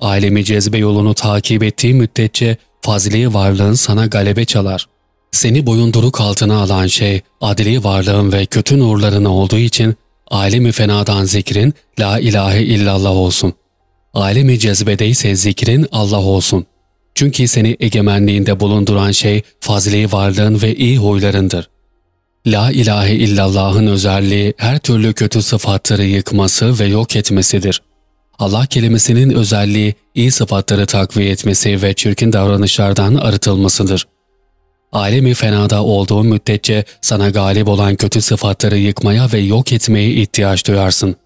alemi cezbe yolunu takip ettiği müddetçe fazili varlığın sana galebe çalar. Seni boyunduruk altına alan şey adili varlığın ve kötü nurların olduğu için alemi fenadan zikrin la ilahe illallah olsun. Alemi cezbede ise zikrin Allah olsun. Çünkü seni egemenliğinde bulunduran şey fazili varlığın ve iyi huylarındır. La ilahe illallah'ın özelliği her türlü kötü sıfatları yıkması ve yok etmesidir. Allah kelimesinin özelliği iyi sıfatları takviye etmesi ve çirkin davranışlardan arıtılmasıdır. Alemi fenada olduğu müddetçe sana galip olan kötü sıfatları yıkmaya ve yok etmeye ihtiyaç duyarsın.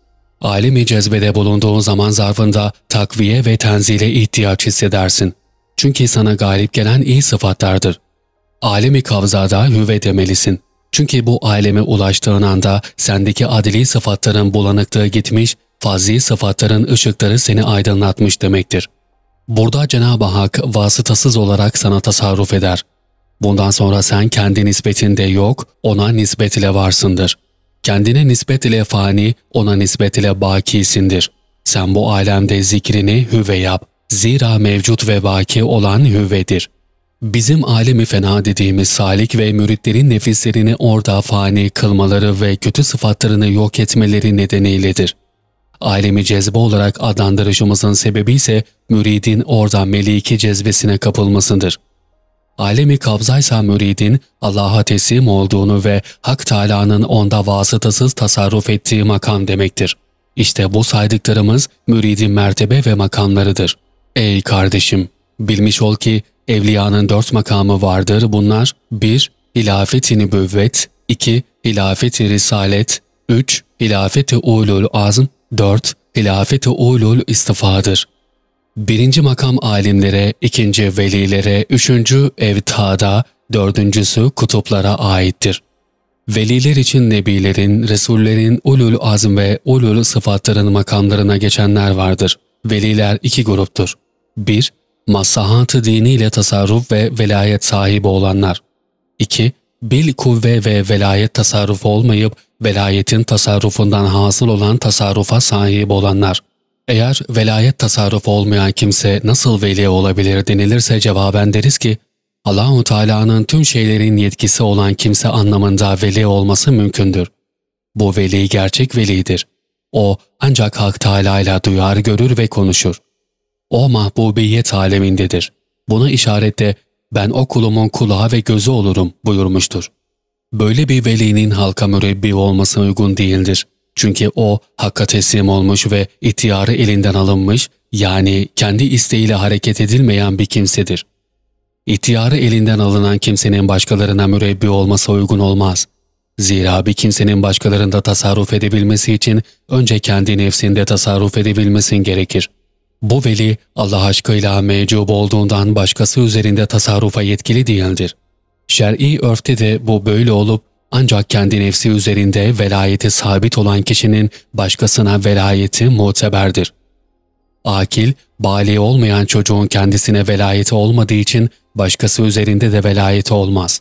Alemi cezbede bulunduğun zaman zarfında takviye ve tenzile ihtiyaç hissedersin. Çünkü sana galip gelen iyi sıfatlardır. Alemi kavzada hüve demelisin. Çünkü bu aleme ulaştığın anda sendeki adili sıfatların bulanıklığı gitmiş fazi sıfatların ışıkları seni aydınlatmış demektir. Burada Cenab-ı Hak vasıtasız olarak sana tasarruf eder. Bundan sonra sen kendi nispetinde yok, ona nispet ile varsındır. Kendine nispet ile fani, ona nispet ile bakisindir. Sen bu alemde zikrini hüve yap. Zira mevcut ve baki olan hüvedir. Bizim alemi fena dediğimiz salik ve müritlerin nefislerini orada fani kılmaları ve kötü sıfatlarını yok etmeleri nedeniyledir alemi cezbe olarak adlandırışımızın sebebi ise müridin orada meliki cezbesine kapılmasıdır. alemi kabzaysa müridin Allah'a teslim olduğunu ve Hak Teâlâ'nın onda vasıtasız tasarruf ettiği makam demektir. İşte bu saydıklarımız müridin mertebe ve makamlarıdır. Ey kardeşim! Bilmiş ol ki evliyanın dört makamı vardır. Bunlar 1- Hilafet-i Nübüvvet 2- Hilafet-i Risalet 3- Hilafet-i Ulul Azm 4- Hilafet-i Ulul İstifadır. Birinci makam alimlere, ikinci velilere, üçüncü evtada, dördüncüsü kutuplara aittir. Veliler için nebilerin, resullerin, ulul azm ve ulul sıfatların makamlarına geçenler vardır. Veliler iki gruptur. 1. Maslahat-ı diniyle tasarruf ve velayet sahibi olanlar. 2. Bil kuvve ve velayet tasarrufu olmayıp velayetin tasarrufundan hasıl olan tasarrufa sahip olanlar. Eğer velayet tasarrufu olmayan kimse nasıl veli olabilir denilirse cevaben deriz ki, Allahu Teala'nın tüm şeylerin yetkisi olan kimse anlamında veli olması mümkündür. Bu veli gerçek velidir. O ancak Hak Teala ile duyar, görür ve konuşur. O mahbubiyet alemindedir. Buna işaretle ben o kulumun kulağı ve gözü olurum buyurmuştur. Böyle bir velinin halka mürebbi olması uygun değildir. Çünkü o hakka teslim olmuş ve ihtiyarı elinden alınmış yani kendi isteğiyle hareket edilmeyen bir kimsedir. İhtiyarı elinden alınan kimsenin başkalarına mürebbi olması uygun olmaz. Zira bir kimsenin başkalarında tasarruf edebilmesi için önce kendi nefsinde tasarruf edebilmesin gerekir. Bu veli Allah aşkıyla mecub olduğundan başkası üzerinde tasarrufa yetkili değildir. Şer'i örfte de bu böyle olup ancak kendi nefsi üzerinde velayeti sabit olan kişinin başkasına velayeti muteberdir. Akil, bali olmayan çocuğun kendisine velayeti olmadığı için başkası üzerinde de velayeti olmaz.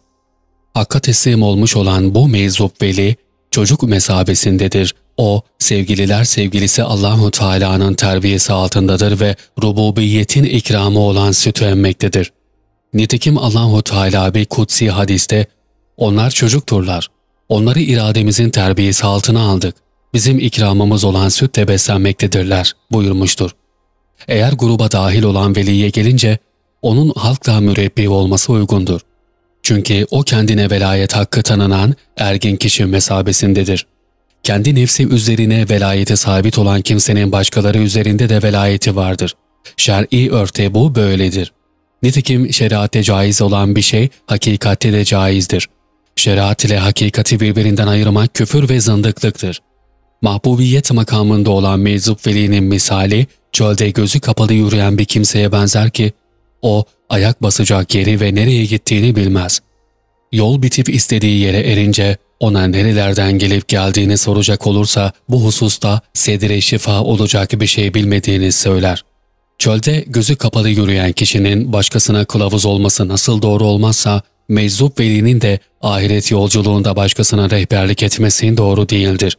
Hakka teslim olmuş olan bu meczup veli, çocuk mesabesindedir. O, sevgililer sevgilisi Allahu Teala'nın terbiyesi altındadır ve rububiyetin ikramı olan sütü emmektedir. Nitekim Allahu Teala bir kutsi hadiste, onlar çocukturlar. Onları irademizin terbiyesi altına aldık. Bizim ikramımız olan sütle beslenmektedirler buyurmuştur. Eğer gruba dahil olan veliye gelince, onun halkla mürebbi olması uygundur. Çünkü o kendine velayet hakkı tanınan ergin kişi mesabesindedir. Kendi nefsi üzerine velayeti sabit olan kimsenin başkaları üzerinde de velayeti vardır. Şer'i örte bu böyledir. Nitekim şeriatte caiz olan bir şey hakikatte de caizdir. Şeriat ile hakikati birbirinden ayırmak küfür ve zındıklıktır. Mahbubiyet makamında olan meczup velinin misali, çölde gözü kapalı yürüyen bir kimseye benzer ki, o ayak basacak yeri ve nereye gittiğini bilmez. Yol bitip istediği yere erince ona nerelerden gelip geldiğini soracak olursa bu hususta sedire şifa olacak bir şey bilmediğini söyler. Çölde gözü kapalı yürüyen kişinin başkasına kılavuz olması nasıl doğru olmazsa, meczup velinin de ahiret yolculuğunda başkasına rehberlik etmesi doğru değildir.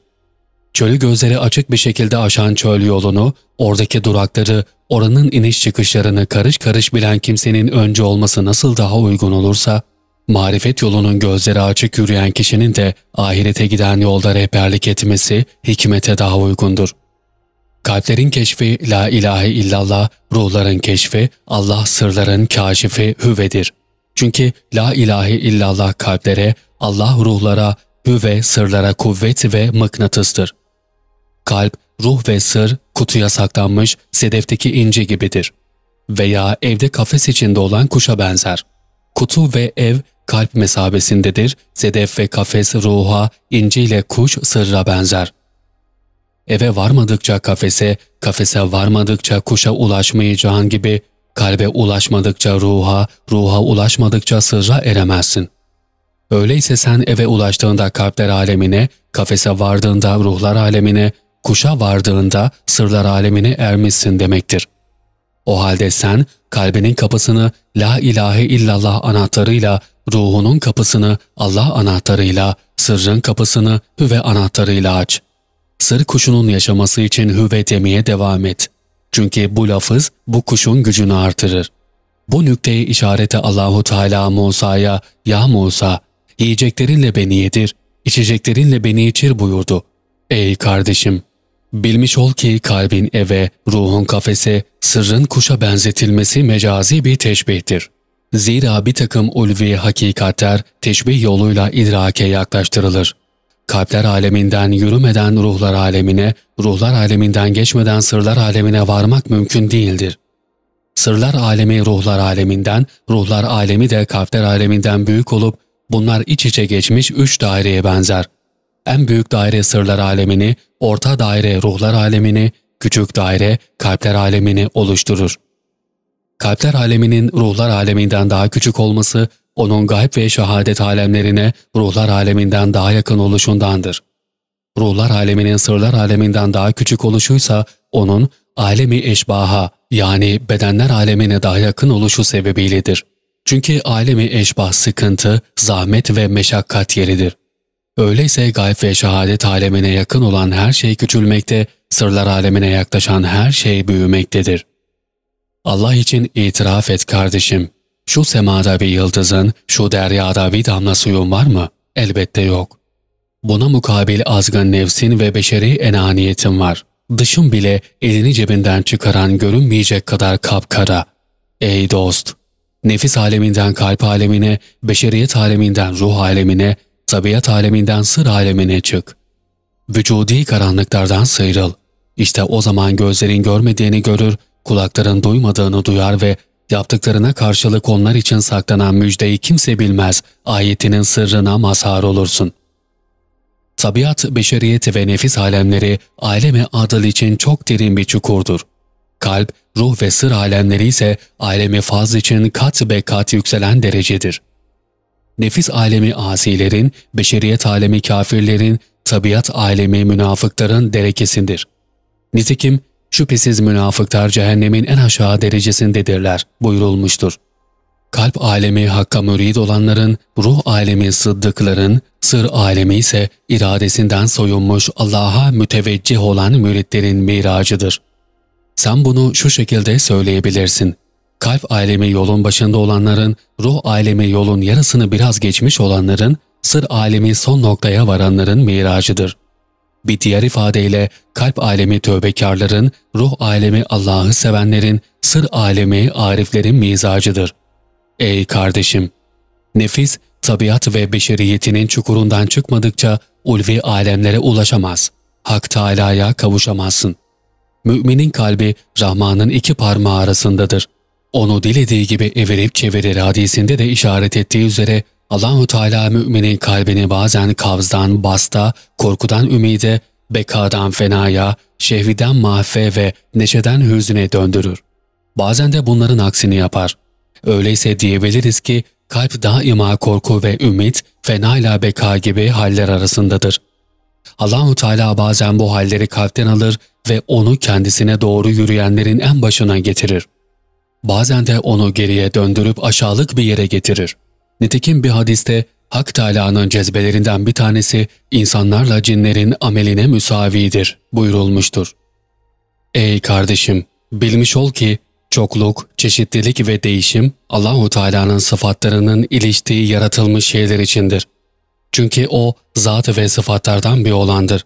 Çölü gözleri açık bir şekilde aşan çöl yolunu, oradaki durakları, oranın iniş çıkışlarını karış karış bilen kimsenin önce olması nasıl daha uygun olursa, marifet yolunun gözleri açık yürüyen kişinin de ahirete giden yolda rehberlik etmesi hikmete daha uygundur. Kalplerin keşfi la ilahe illallah, ruhların keşfi Allah sırların kaşifi hüvedir. Çünkü la ilahe illallah kalplere, Allah ruhlara, hüve sırlara kuvvet ve mıknatıstır. Kalp, ruh ve sır kutuya saklanmış sedefteki inci gibidir. Veya evde kafes içinde olan kuşa benzer. Kutu ve ev kalp mesabesindedir, sedef ve kafes ruha, inci ile kuş sırra benzer. Eve varmadıkça kafese, kafese varmadıkça kuşa ulaşmayacağın gibi, kalbe ulaşmadıkça ruha, ruha ulaşmadıkça sırra eremezsin. Öyleyse sen eve ulaştığında kalpler alemine, kafese vardığında ruhlar alemine, kuşa vardığında sırlar alemine ermişsin demektir. O halde sen kalbinin kapısını La ilahe illallah anahtarıyla, ruhunun kapısını Allah anahtarıyla, sırrın kapısını Hüve anahtarıyla aç. Sır kuşunun yaşaması için Hüve demeye devam et. Çünkü bu lafız bu kuşun gücünü artırır. Bu nükteyi işareti Allahu Teala Musa'ya, ''Ya Musa, yiyeceklerinle beni yedir, içeceklerinle beni içir.'' buyurdu. Ey kardeşim! Bilmiş ol ki kalbin eve, ruhun kafese, sırrın kuşa benzetilmesi mecazi bir teşbihtir. Zira bir takım ulvi hakikatler teşbih yoluyla idrake yaklaştırılır. Kalpler aleminden yürümeden ruhlar alemine, ruhlar aleminden geçmeden sırlar alemine varmak mümkün değildir. Sırlar alemi ruhlar aleminden, ruhlar alemi de kalpler aleminden büyük olup bunlar iç içe geçmiş üç daireye benzer. En büyük daire sırlar alemini, orta daire ruhlar alemini, küçük daire kalpler alemini oluşturur. Kalpler aleminin ruhlar aleminden daha küçük olması, onun gayb ve şehadet alemlerine ruhlar aleminden daha yakın oluşundandır. Ruhlar aleminin sırlar aleminden daha küçük oluşuysa, onun alemi eşbaha yani bedenler alemine daha yakın oluşu sebebiyledir. Çünkü alemi eşbah sıkıntı, zahmet ve meşakkat yeridir. Öyleyse gayb ve şehadet alemine yakın olan her şey küçülmekte, sırlar alemine yaklaşan her şey büyümektedir. Allah için itiraf et kardeşim. Şu semada bir yıldızın, şu deryada bir damla suyun var mı? Elbette yok. Buna mukabil azgın nefsin ve beşeri enaniyetin var. Dışın bile elini cebinden çıkaran görünmeyecek kadar kapkara. Ey dost! Nefis aleminden kalp alemine, beşeriyet aleminden ruh alemine, tabiat aleminden sır alemine çık. Vücudi karanlıklardan sıyrıl. İşte o zaman gözlerin görmediğini görür, kulakların duymadığını duyar ve yaptıklarına karşılık onlar için saklanan müjdeyi kimse bilmez ayetinin sırrına mazhar olursun. Tabiat, beşeriyet ve nefis alemleri alemi adıl için çok derin bir çukurdur. Kalp, ruh ve sır alemleri ise alemi faz için kat be kat yükselen derecedir. Nefis alemi asilerin, beşeriyet alemi kafirlerin, tabiat alemi münafıkların derekesindir. Nitekim şüphesiz münafıklar cehennemin en aşağı derecesindedirler buyurulmuştur. Kalp alemi hakka mürid olanların, ruh alemi sıddıkların, sır alemi ise iradesinden soyunmuş Allah'a müteveccih olan müritlerin miracıdır. Sen bunu şu şekilde söyleyebilirsin. Kalp alemi yolun başında olanların, ruh alemi yolun yarısını biraz geçmiş olanların, sır alemi son noktaya varanların miracıdır. Bir diğer ifadeyle kalp alemi tövbekarların, ruh alemi Allah'ı sevenlerin, sır alemi ariflerin mizacıdır. Ey kardeşim! Nefis, tabiat ve beşeriyetinin çukurundan çıkmadıkça ulvi alemlere ulaşamaz. Hak Teâlâ'ya kavuşamazsın. Müminin kalbi Rahman'ın iki parmağı arasındadır. Onu dilediği gibi evirip çevirir hadisinde de işaret ettiği üzere Allahu Teala müminin kalbini bazen kavzdan basta, korkudan ümide, bekadan fenaya, şehviden mahfe ve neşeden hüzüne döndürür. Bazen de bunların aksini yapar. Öyleyse diyebiliriz ki kalp daima korku ve ümit, fena ile beka gibi haller arasındadır. Allahu Teala bazen bu halleri kalpten alır ve onu kendisine doğru yürüyenlerin en başına getirir. Bazen de onu geriye döndürüp aşağılık bir yere getirir. Nitekim bir hadiste Hak Teâlâ'nın cezbelerinden bir tanesi insanlarla cinlerin ameline müsavidir buyurulmuştur. Ey kardeşim! Bilmiş ol ki çokluk, çeşitlilik ve değişim Allahu Teala'nın sıfatlarının iliştiği yaratılmış şeyler içindir. Çünkü o zat ve sıfatlardan bir olandır.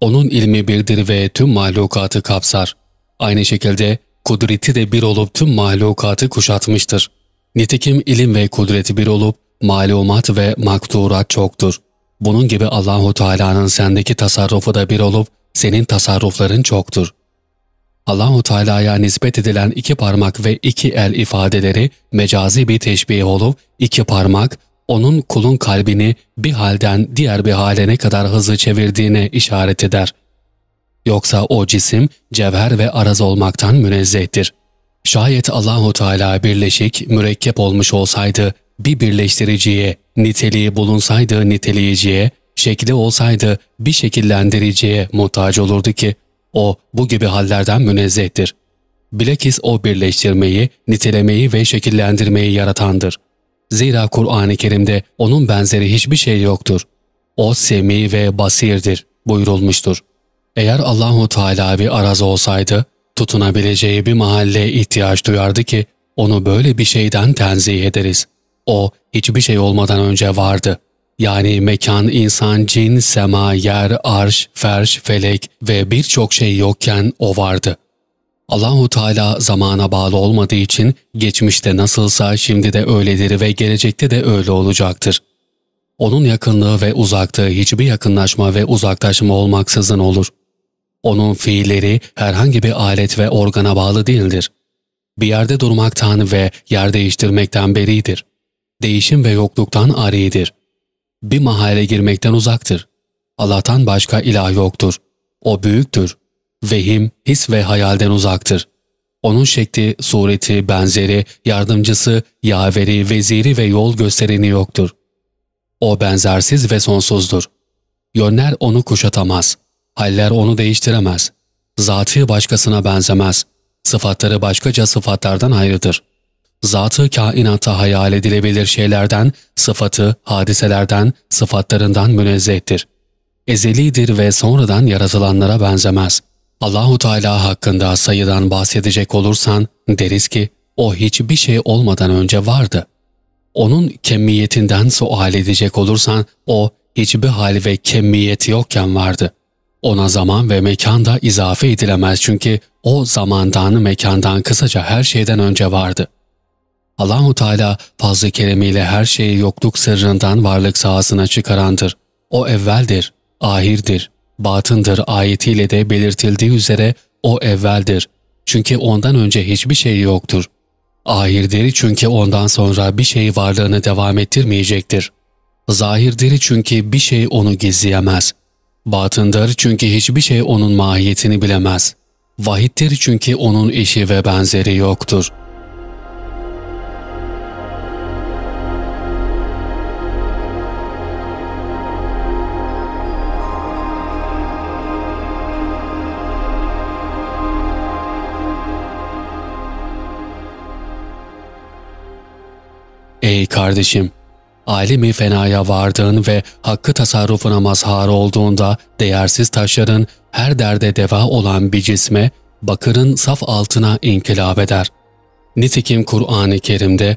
Onun ilmi birdir ve tüm mahlukatı kapsar. Aynı şekilde kudreti de bir olup tüm mahlukatı kuşatmıştır. Nitekim ilim ve kudreti bir olup malumat ve makturat çoktur. Bunun gibi Allahu Teala'nın sendeki tasarrufu da bir olup senin tasarrufların çoktur. Allahu Teala'ya nispet edilen iki parmak ve iki el ifadeleri mecazi bir teşbih olup iki parmak onun kulun kalbini bir halden diğer bir hale ne kadar hızlı çevirdiğine işaret eder. Yoksa o cisim cevher ve araz olmaktan münezzehtir. Şayet Allahu Teala birleşik, mürekkep olmuş olsaydı, bir birleştiriciye, niteliği bulunsaydı niteleyiciye, şekli olsaydı bir şekillendiriciye muhtaç olurdu ki, o bu gibi hallerden münezzehtir. Bilakis o birleştirmeyi, nitelemeyi ve şekillendirmeyi yaratandır. Zira Kur'an-ı Kerim'de onun benzeri hiçbir şey yoktur. O semi ve basirdir buyurulmuştur. Eğer Allahu Teala bir araz olsaydı, tutunabileceği bir mahalleye ihtiyaç duyardı ki onu böyle bir şeyden tenzih ederiz. O hiçbir şey olmadan önce vardı. Yani mekan, insan, cin, sema, yer, arş, ferş, felek ve birçok şey yokken o vardı. Allahu Teala zamana bağlı olmadığı için geçmişte nasılsa şimdi de öyledir ve gelecekte de öyle olacaktır. Onun yakınlığı ve uzaklığı hiçbir yakınlaşma ve uzaklaşma olmaksızın olur. Onun fiilleri herhangi bir alet ve organa bağlı değildir. Bir yerde durmaktan ve yer değiştirmekten beridir. Değişim ve yokluktan aridir. Bir mahalle girmekten uzaktır. Allah'tan başka ilah yoktur. O büyüktür. Vehim, his ve hayalden uzaktır. Onun şekli, sureti, benzeri, yardımcısı, yaveri, veziri ve yol göstereni yoktur. O benzersiz ve sonsuzdur. Yönler onu kuşatamaz. Haller onu değiştiremez. Zatı başkasına benzemez. Sıfatları başkaca sıfatlardan ayrıdır. Zatı kainatta hayal edilebilir şeylerden, sıfatı, hadiselerden, sıfatlarından münezzehtir. Ezelidir ve sonradan yaratılanlara benzemez. Allahu Teala hakkında sayıdan bahsedecek olursan deriz ki o hiçbir şey olmadan önce vardı. Onun kemmiyetinden sual edecek olursan o hiçbir hal ve kemmiyeti yokken vardı. Ona zaman ve mekan da izafe edilemez çünkü o zamandan mekandan kısaca her şeyden önce vardı. Allahu Teala fazla keremiyle her şeyi yokluk sırrından varlık sahasına çıkarandır. O evveldir, ahirdir, batındır ayetiyle de belirtildiği üzere o evveldir. Çünkü ondan önce hiçbir şey yoktur. Ahirdir çünkü ondan sonra bir şey varlığını devam ettirmeyecektir. Zahirdir çünkü bir şey onu gizleyemez. Batındır çünkü hiçbir şey onun mahiyetini bilemez. Vahittir çünkü onun eşi ve benzeri yoktur.'' Ey kardeşim! Alemi fenaya vardığın ve hakkı tasarrufuna mazhar olduğunda değersiz taşların her derde deva olan bir cisme, bakırın saf altına inkılap eder. Nitekim Kur'an-ı Kerim'de,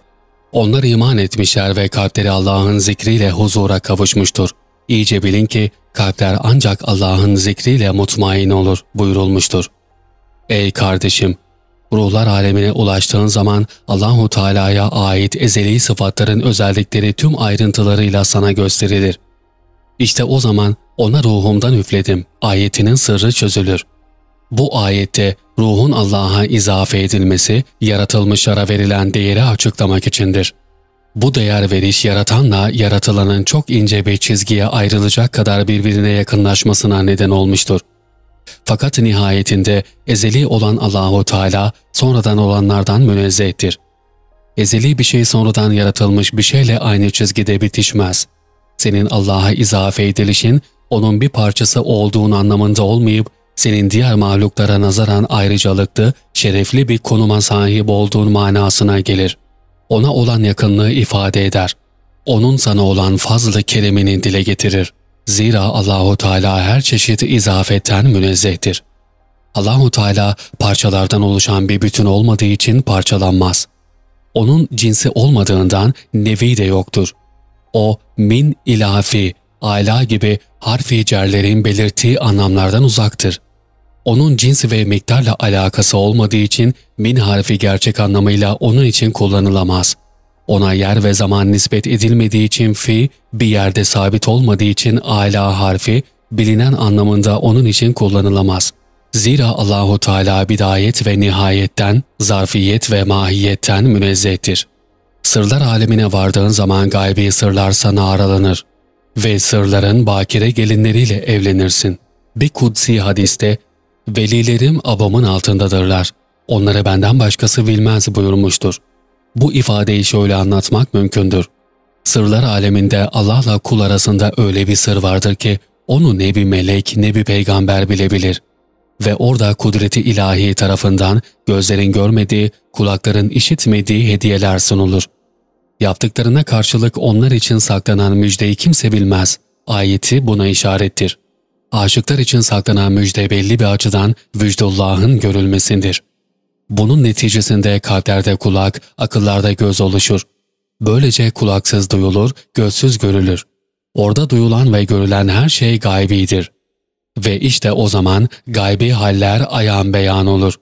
onlar iman etmişler ve kalpleri Allah'ın zikriyle huzura kavuşmuştur. İyice bilin ki kalpler ancak Allah'ın zikriyle mutmain olur buyurulmuştur. Ey kardeşim! Ruhlar alemine ulaştığın zaman Allahu Teala'ya ait ezeli sıfatların özellikleri tüm ayrıntılarıyla sana gösterilir. İşte o zaman ona ruhumdan üfledim ayetinin sırrı çözülür. Bu ayette ruhun Allah'a izafe edilmesi yaratılmışlara verilen değeri açıklamak içindir. Bu değer veriş yaratanla yaratılanın çok ince bir çizgiye ayrılacak kadar birbirine yakınlaşmasına neden olmuştur. Fakat nihayetinde ezeli olan Allahu Teala sonradan olanlardan münezzehtir. Ezeli bir şey sonradan yaratılmış bir şeyle aynı çizgide bitişmez. Senin Allah'a izafe edilişin onun bir parçası olduğun anlamında olmayıp senin diğer mahluklara nazaran ayrıcalıklı, şerefli bir konuma sahip olduğun manasına gelir. Ona olan yakınlığı ifade eder. Onun sana olan fazlı kerimini dile getirir.'' Zira Allahu Teala her çeşit izafetten münezzehtir. Allahu Teala parçalardan oluşan bir bütün olmadığı için parçalanmaz. Onun cinsi olmadığından nevi de yoktur. O min ilafi, ala gibi harfi cerlerin belirttiği anlamlardan uzaktır. Onun cinsi ve miktarla alakası olmadığı için min harfi gerçek anlamıyla onun için kullanılamaz. Ona yer ve zaman nispet edilmediği için fi, bir yerde sabit olmadığı için ala harfi, bilinen anlamında onun için kullanılamaz. Zira Allahu Teala bidayet ve nihayetten, zarfiyet ve mahiyetten münezzehtir. Sırlar alemine vardığın zaman gaybi sırlar sana aralanır ve sırların bakire gelinleriyle evlenirsin. Bir kudsi hadiste, velilerim abamın altındadırlar, onları benden başkası bilmez buyurmuştur. Bu ifadeyi şöyle anlatmak mümkündür. Sırlar aleminde Allah'la kul arasında öyle bir sır vardır ki onu ne bir melek ne bir peygamber bilebilir. Ve orada kudreti ilahi tarafından gözlerin görmediği, kulakların işitmediği hediyeler sunulur. Yaptıklarına karşılık onlar için saklanan müjdeyi kimse bilmez. Ayeti buna işarettir. Aşıklar için saklanan müjde belli bir açıdan vücdullahın görülmesindir.'' Bunun neticesinde kalplerde kulak, akıllarda göz oluşur. Böylece kulaksız duyulur, gözsüz görülür. Orada duyulan ve görülen her şey gaybidir. Ve işte o zaman gaybi haller ayan beyan olur.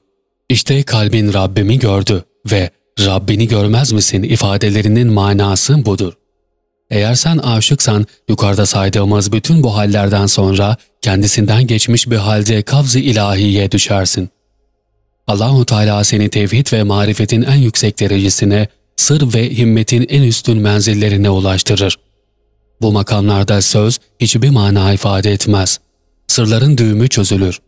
İşte kalbin Rabbimi gördü ve Rabbini görmez misin ifadelerinin manası budur. Eğer sen aşıksan yukarıda saydığımız bütün bu hallerden sonra kendisinden geçmiş bir halde kavz-ı ilahiye düşersin. Allahu Teala seni tevhid ve marifetin en yüksek derecesine, sır ve himmetin en üstün menzillerine ulaştırır. Bu makamlarda söz hiçbir mana ifade etmez. Sırların düğümü çözülür.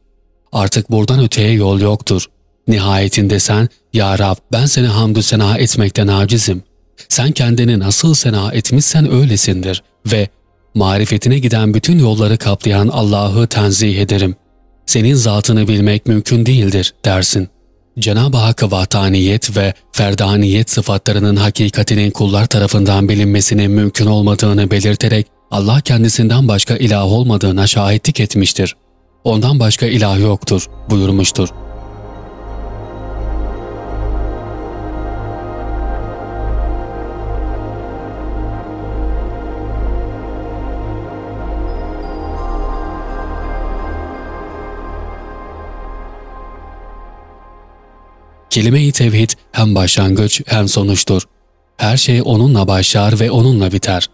Artık buradan öteye yol yoktur. Nihayetinde sen, Ya Rab ben seni hamdü sena etmekten acizim. Sen kendini nasıl sena etmişsen öylesindir ve marifetine giden bütün yolları kaplayan Allah'ı tenzih ederim. Senin zatını bilmek mümkün değildir dersin. Cenab-ı Hak vahdaniyet ve ferdaniyet sıfatlarının hakikatinin kullar tarafından bilinmesinin mümkün olmadığını belirterek Allah kendisinden başka ilah olmadığına şahitlik etmiştir. Ondan başka ilah yoktur buyurmuştur. Kelime-i tevhid hem başlangıç hem sonuçtur. Her şey onunla başlar ve onunla biter.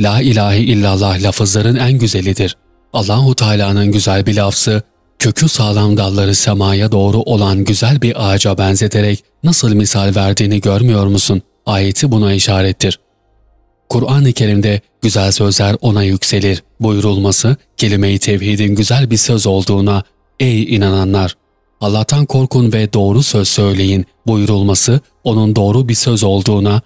La ilahe illallah lafızların en güzelidir. Allahu Teala'nın güzel bir lafzı, kökü sağlam dalları semaya doğru olan güzel bir ağaca benzeterek nasıl misal verdiğini görmüyor musun? Ayeti buna işarettir. Kur'an-ı Kerim'de güzel sözler ona yükselir buyurulması kelime-i tevhidin güzel bir söz olduğuna ey inananlar Allah'tan korkun ve doğru söz söyleyin buyurulması onun doğru bir söz olduğuna,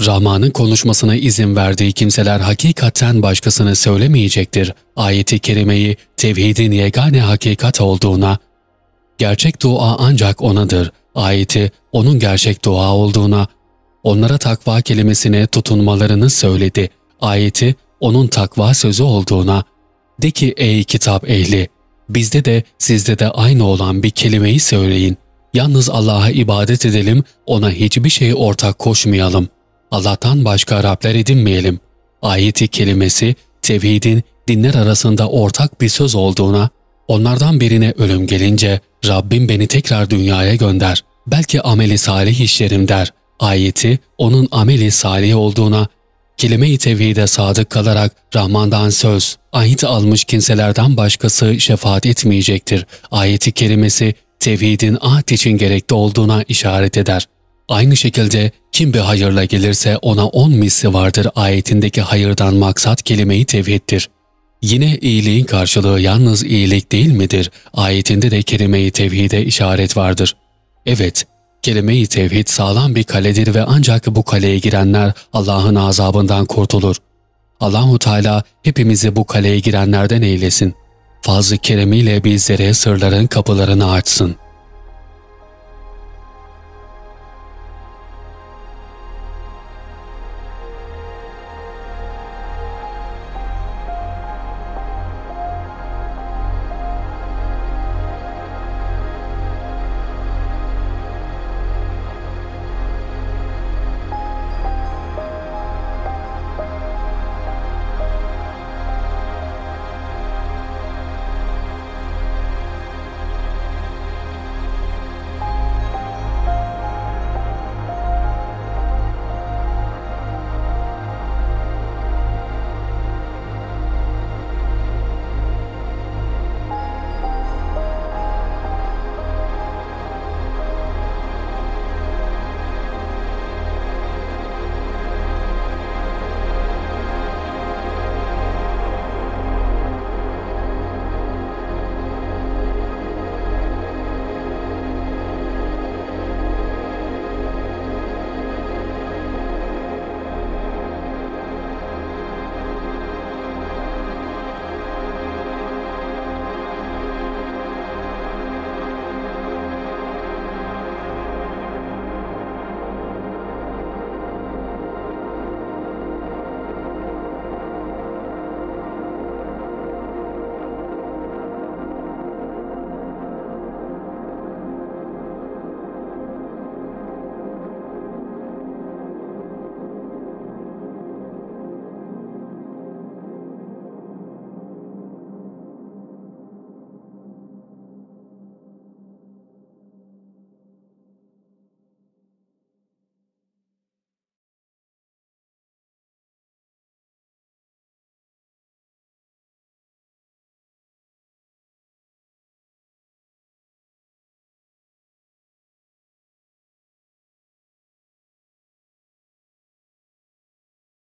Rahman'ın konuşmasına izin verdiği kimseler hakikaten başkasını söylemeyecektir. Ayeti kerimeyi tevhidin yegane hakikat olduğuna, gerçek dua ancak O'nadır. Ayeti O'nun gerçek dua olduğuna, onlara takva kelimesine tutunmalarını söyledi. Ayeti O'nun takva sözü olduğuna, de ki ey kitap ehli, Bizde de sizde de aynı olan bir kelimeyi söyleyin. Yalnız Allah'a ibadet edelim, ona hiçbir şey ortak koşmayalım. Allah'tan başka Rabler edinmeyelim. Ayeti kelimesi tevhidin dinler arasında ortak bir söz olduğuna, onlardan birine ölüm gelince Rabbim beni tekrar dünyaya gönder. Belki ameli salih işlerim der. Ayeti onun ameli salih olduğuna kelime-i tevhide sadık kalarak Rahman'dan söz, ahit almış kimselerden başkası şefaat etmeyecektir. Ayeti kerimesi tevhidin ahd için gerekli olduğuna işaret eder. Aynı şekilde kim bir hayırla gelirse ona on misli vardır ayetindeki hayırdan maksat kelime-i tevhiddir. Yine iyiliğin karşılığı yalnız iyilik değil midir? Ayetinde de kelime-i tevhide işaret vardır. Evet, Kelime-i tevhid sağlam bir kaledir ve ancak bu kaleye girenler Allah'ın azabından kurtulur. Allahu Teala hepimizi bu kaleye girenlerden eylesin. Fazl-ı keremiyle bizlere sırların kapılarını açsın.''